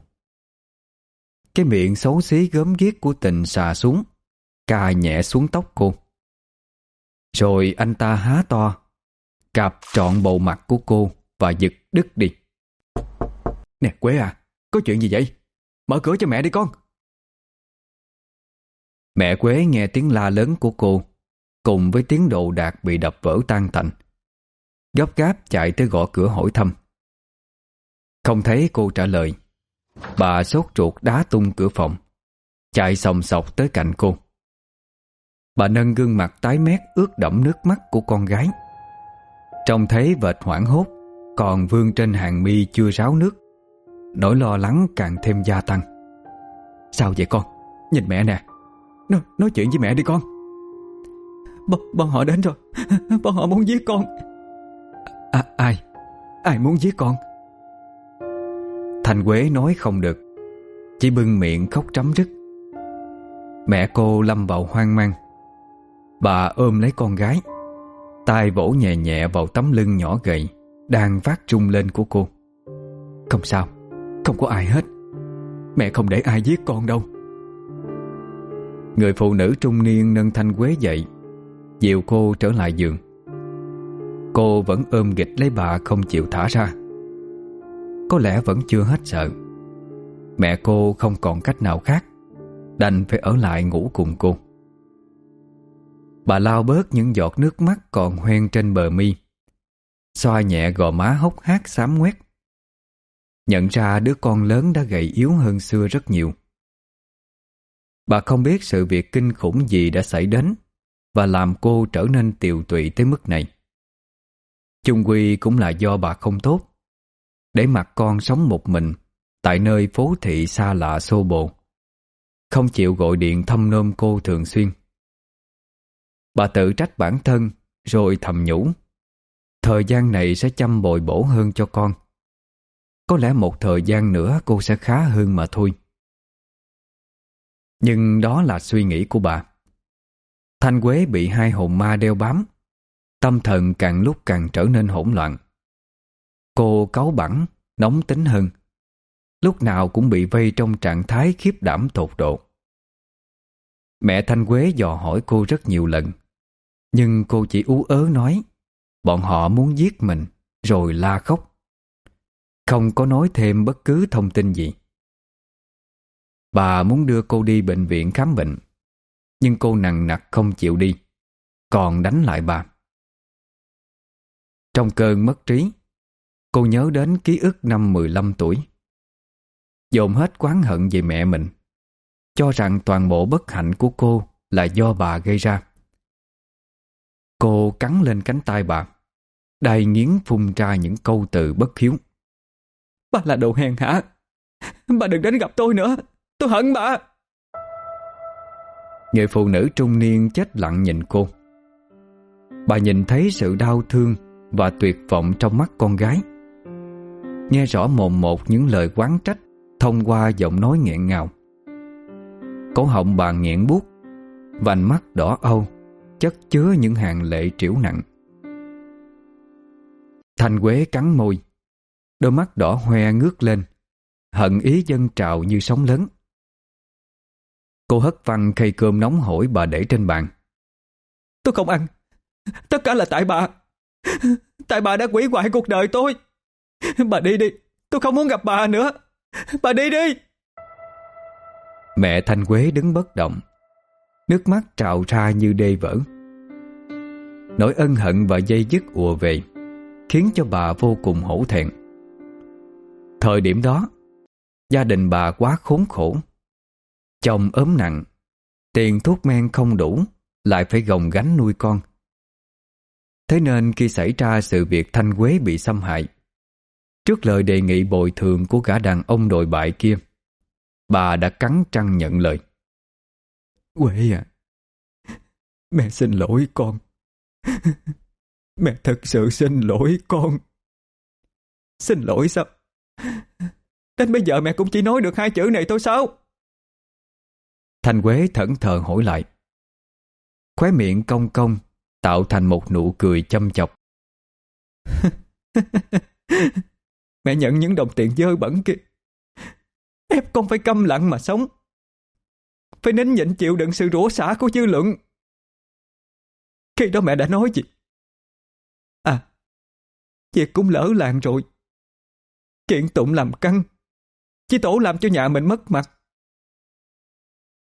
cái miệng xấu xí gớm ghiếc của tình xà xuống Cà nhẹ xuống tóc cô. Rồi anh ta há to, Cạp trọn bầu mặt của cô Và giật đứt đi. Nè, Quế à Có chuyện gì vậy? Mở cửa cho mẹ đi con. Mẹ Quế nghe tiếng la lớn của cô, Cùng với tiếng đồ đạc bị đập vỡ tan tành. Gấp gáp chạy tới gõ cửa hỏi thăm. Không thấy cô trả lời. Bà sốt ruột đá tung cửa phòng. Chạy sòng sọc tới cạnh cô. Bà nâng gương mặt tái mét ướt đẫm nước mắt của con gái. Trông thấy vệt hoảng hốt Còn vương trên hàng mi chưa ráo nước. Nỗi lo lắng càng thêm gia tăng. Sao vậy con? Nhìn mẹ nè. Nói, nói chuyện với mẹ đi con. B Bọn họ đến rồi. Bọn họ muốn giết con. À, Ai? Ai muốn giết con? Thanh Quế nói không được. Chỉ bưng miệng khóc trắm rứt. Mẹ cô lâm vào hoang mang. Bà ôm lấy con gái. Tay vỗ nhẹ nhẹ vào tấm lưng nhỏ gầy, Đang vác trung lên của cô. Không sao, Không có ai hết. Mẹ không để ai giết con đâu. Người phụ nữ trung niên nâng thanh quế dậy, Dìu cô trở lại giường. Cô vẫn ôm nghịch lấy bà không chịu thả ra. Có lẽ vẫn chưa hết sợ Mẹ cô không còn cách nào khác, Đành phải ở lại ngủ cùng cô Bà lau bớt những giọt nước mắt còn hoen trên bờ mi, Xoa nhẹ gò má hốc hác xám ngoét Nhận ra đứa con lớn đã gầy yếu hơn xưa rất nhiều Bà không biết sự việc kinh khủng gì đã xảy đến và làm cô trở nên tiều tụy tới mức này. Chung quy cũng là do bà không tốt. Để mặc con sống một mình tại nơi phố thị xa lạ xô bồ. Không chịu gọi điện thăm nôm cô thường xuyên. Bà tự trách bản thân, rồi thầm nhủ. Thời gian này sẽ chăm bồi bổ hơn cho con. Có lẽ một thời gian nữa cô sẽ khá hơn mà thôi. Nhưng đó là suy nghĩ của bà. Thanh Quế bị hai hồn ma đeo bám. Tâm thần càng lúc càng trở nên hỗn loạn. Cô cáu bẳn, nóng tính hơn. Lúc nào cũng bị vây trong trạng thái khiếp đảm tột độ. Mẹ Thanh Quế dò hỏi cô rất nhiều lần. Nhưng cô chỉ ú ớ nói Bọn họ muốn giết mình Rồi la khóc Không có nói thêm bất cứ thông tin gì Bà muốn đưa cô đi bệnh viện khám bệnh Nhưng cô nặng nặc không chịu đi Còn đánh lại bà Trong cơn mất trí Cô nhớ đến ký ức năm 15 tuổi. Dồn hết quán hận về mẹ mình Cho rằng toàn bộ bất hạnh của cô Là do bà gây ra. Cô cắn lên cánh tay bà Đai nghiến phun ra những câu từ bất hiếu. Bà là đồ hèn hả Bà đừng đến gặp tôi nữa. Tôi hận bà. Người phụ nữ trung niên chết lặng nhìn cô. Bà nhìn thấy sự đau thương Và tuyệt vọng trong mắt con gái Nghe rõ mồm một những lời quán trách, Thông qua giọng nói nghẹn ngào. Cổ họng bà nghẹn buốt, Vành mắt đỏ âu, Chất chứa những hàng lệ triểu nặng. Thanh Quế cắn môi, Đôi mắt đỏ hoe ngước lên, Hận ý dân trào như sóng lớn. Cô hất văng khay cơm nóng hổi bà để trên bàn. Tôi không ăn, Tất cả là tại bà. Tại bà đã quỷ hoại cuộc đời tôi. Bà đi đi, Tôi không muốn gặp bà nữa. Bà đi đi. Mẹ Thanh Quế đứng bất động. Nước mắt trào ra như đê vỡ. Nỗi ân hận và dây dứt ùa về, Khiến cho bà vô cùng hổ thẹn. Thời điểm đó, Gia đình bà quá khốn khổ. Chồng ốm nặng, Tiền thuốc men không đủ, Lại phải gồng gánh nuôi con. Thế nên khi xảy ra sự việc Thanh Quế bị xâm hại Trước lời đề nghị bồi thường của cả đàn ông đồi bại kia. Bà đã cắn trăng nhận lời. Quế à Mẹ xin lỗi con. Mẹ thật sự xin lỗi con. Xin lỗi sao? Đến bây giờ mẹ cũng chỉ nói được hai chữ này thôi sao? Thanh Quế thẫn thờ hỏi lại. Khóe miệng cong cong Tạo thành một nụ cười châm chọc Mẹ nhận những đồng tiền dơ bẩn kia. Ép con phải câm lặng mà sống. Phải nín nhịn chịu đựng sự rủa xả của dư luận. Khi đó mẹ đã nói gì? À Việc cũng lỡ làng rồi. Kiện tụng làm căng Chỉ tổ làm cho nhà mình mất mặt.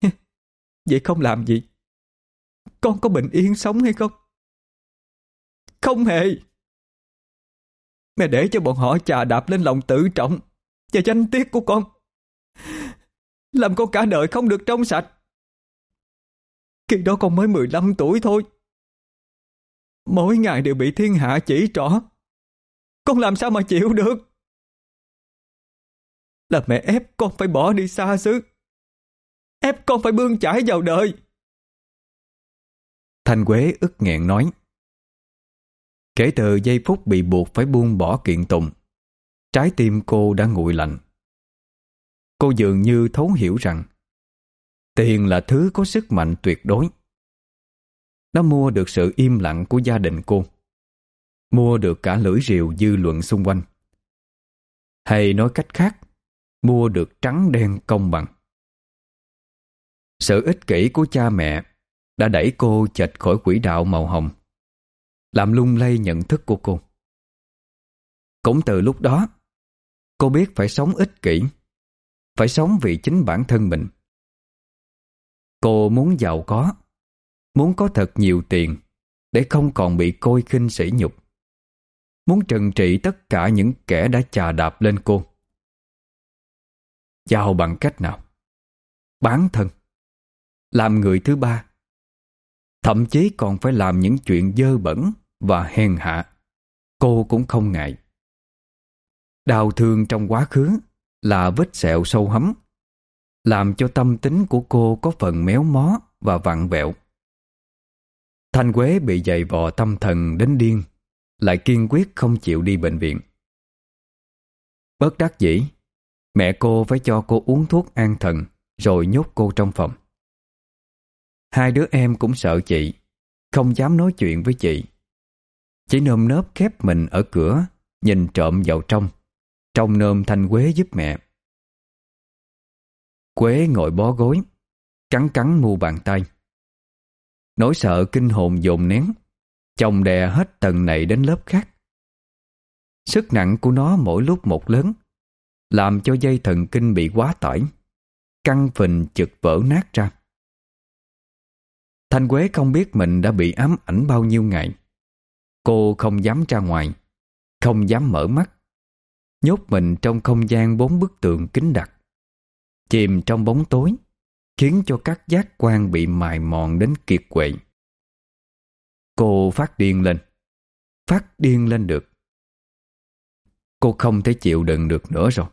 Vậy không làm gì? Con có bình yên sống hay không? Không hề. Mẹ để cho bọn họ chà đạp lên lòng tự trọng. Và danh tiết của con. Làm con cả đời không được trong sạch. Khi đó con mới 15 tuổi thôi. Mỗi ngày đều bị thiên hạ chỉ trỏ. Con làm sao mà chịu được? Là mẹ ép con phải bỏ đi xa xứ. Ép con phải bươn chải vào đời. Thanh Quế ức nghẹn nói. Kể từ giây phút bị buộc phải buông bỏ kiện tụng, Trái tim cô đã nguội lạnh. Cô dường như thấu hiểu rằng, Tiền là thứ có sức mạnh tuyệt đối. Nó mua được sự im lặng của gia đình cô, Mua được cả lưỡi rìu dư luận xung quanh. Hay nói cách khác, Mua được trắng đen công bằng. Sự ích kỷ của cha mẹ Đã đẩy cô chệch khỏi quỹ đạo màu hồng làm lung lay nhận thức của cô. Cũng từ lúc đó, cô biết phải sống ích kỷ, phải sống vì chính bản thân mình. Cô muốn giàu có, muốn có thật nhiều tiền để không còn bị côi khinh sỉ nhục. Muốn trừng trị tất cả những kẻ đã chà đạp lên cô. Giàu bằng cách nào? Bán thân, Làm người thứ ba Thậm chí còn phải làm những chuyện dơ bẩn và hèn hạ. Cô cũng không ngại. Đau thương trong quá khứ Là vết sẹo sâu hấm, Làm cho tâm tính của cô Có phần méo mó và vặn vẹo. Thanh Quế bị dày vò tâm thần đến điên, Lại kiên quyết không chịu đi bệnh viện. Bất đắc dĩ, Mẹ cô phải cho cô uống thuốc an thần, Rồi nhốt cô trong phòng. Hai đứa em cũng sợ chị, Không dám nói chuyện với chị. Chỉ nơm nớp khép mình ở cửa, Nhìn trộm vào trong. Trong nơm Thanh Quế giúp mẹ. Quế ngồi bó gối, Cắn cắn mu bàn tay. Nỗi sợ kinh hồn dồn nén, Chồng đè hết tầng này đến lớp khác. Sức nặng của nó mỗi lúc một lớn, Làm cho dây thần kinh bị quá tải, Căng phình chực vỡ nát ra. Thanh Quế không biết mình đã bị ám ảnh bao nhiêu ngày. Cô không dám ra ngoài, Không dám mở mắt. Nhốt mình trong không gian bốn bức tường kính đặc. Chìm trong bóng tối, Khiến cho các giác quan bị mài mòn đến kiệt quệ. Cô phát điên lên, Phát điên lên được. Cô không thể chịu đựng được nữa rồi.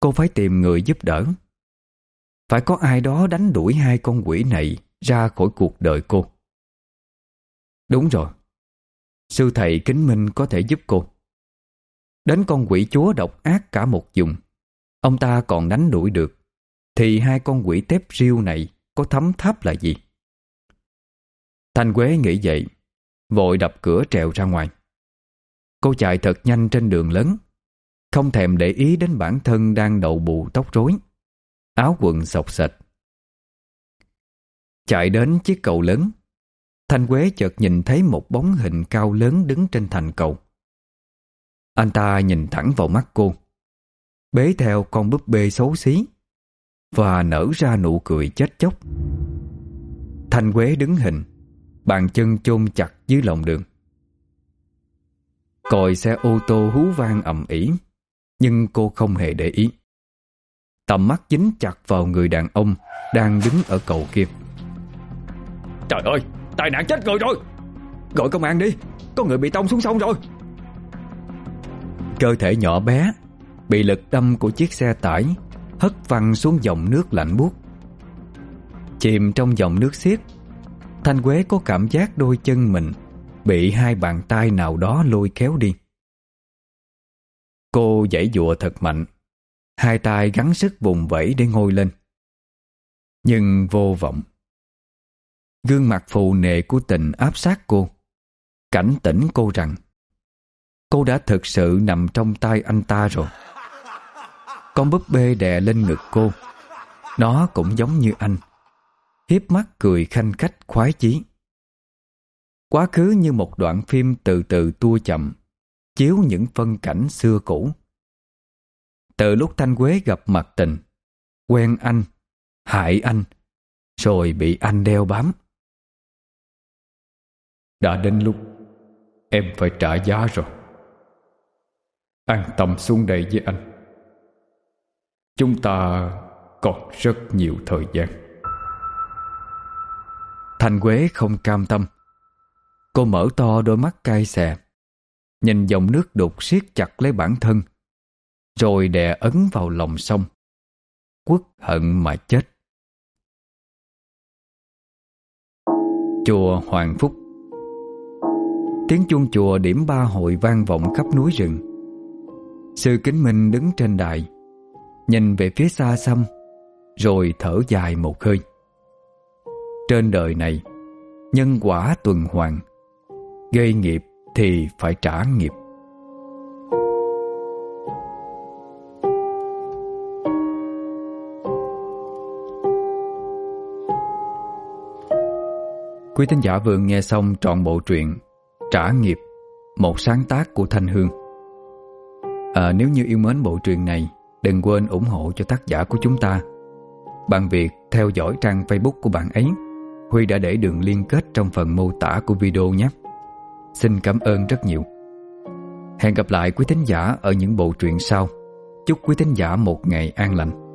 Cô phải tìm người giúp đỡ. Phải có ai đó đánh đuổi hai con quỷ này Ra khỏi cuộc đời cô. Đúng rồi Sư thầy kính minh có thể giúp cô. Đến con quỷ chúa độc ác cả một vùng, Ông ta còn đánh đuổi được, Thì hai con quỷ tép riêu này Có thấm tháp là gì? Thanh Quế nghĩ vậy, Vội đập cửa trèo ra ngoài. Cô chạy thật nhanh trên đường lớn, Không thèm để ý đến bản thân Đang đậu bù tóc rối, Áo quần sọc sệt Chạy đến chiếc cầu lớn Thanh Quế chợt nhìn thấy một bóng hình cao lớn đứng trên thành cầu. Anh ta nhìn thẳng vào mắt cô, bế theo con búp bê xấu xí và nở ra nụ cười chết chóc. Thanh Quế đứng hình, bàn chân chôn chặt dưới lòng đường. Còi xe ô tô hú vang ầm ĩ, nhưng cô không hề để ý. Tầm mắt dính chặt vào người đàn ông đang đứng ở cầu kia. Trời ơi, tai nạn chết người rồi. Gọi công an đi, có người bị tông xuống sông rồi. Cơ thể nhỏ bé Bị lực đâm của chiếc xe tải Hất văng xuống dòng nước lạnh buốt. Chìm trong dòng nước xiết Thanh Quế có cảm giác đôi chân mình Bị hai bàn tay nào đó lôi kéo đi. Cô giãy dụa thật mạnh Hai tay gắng sức vùng vẫy để ngồi lên. Nhưng vô vọng. Gương mặt phù nề của tình áp sát cô. Cảnh tỉnh cô rằng, Cô đã thực sự nằm trong tay anh ta rồi. Con búp bê đè lên ngực cô. Nó cũng giống như anh. Hiếp mắt cười khanh khách khoái chí. Quá khứ như một đoạn phim từ từ tua chậm, Chiếu những phân cảnh xưa cũ. Từ lúc Thanh Quế gặp mặt tình, Quen anh, Hại anh, Rồi bị anh đeo bám đã đến lúc Em phải trả giá rồi. An tâm xuống đây với anh. Chúng ta còn rất nhiều thời gian. Thành Quế không cam tâm. Cô mở to đôi mắt cay xè, Nhìn dòng nước đục siết chặt lấy bản thân, Rồi đè ấn vào lòng sông. Quất hận mà chết. Chùa Hoàng Phúc Tiếng chuông chùa điểm ba hội vang vọng khắp núi rừng. Sư Kính Minh đứng trên đài, Nhìn về phía xa xăm, Rồi thở dài một hơi. Trên đời này, Nhân quả tuần hoàn Gây nghiệp thì phải trả nghiệp. Quý thính giả vừa nghe xong trọn bộ truyện Trả nghiệp Một sáng tác của Thanh Hương. À, Nếu như yêu mến bộ truyện này Đừng quên ủng hộ cho tác giả của chúng ta. Bằng việc theo dõi trang Facebook của bạn ấy Huy đã để đường liên kết trong phần mô tả của video nhé. Xin cảm ơn rất nhiều. Hẹn gặp lại quý thính giả ở những bộ truyện sau. Chúc quý thính giả một ngày an lành.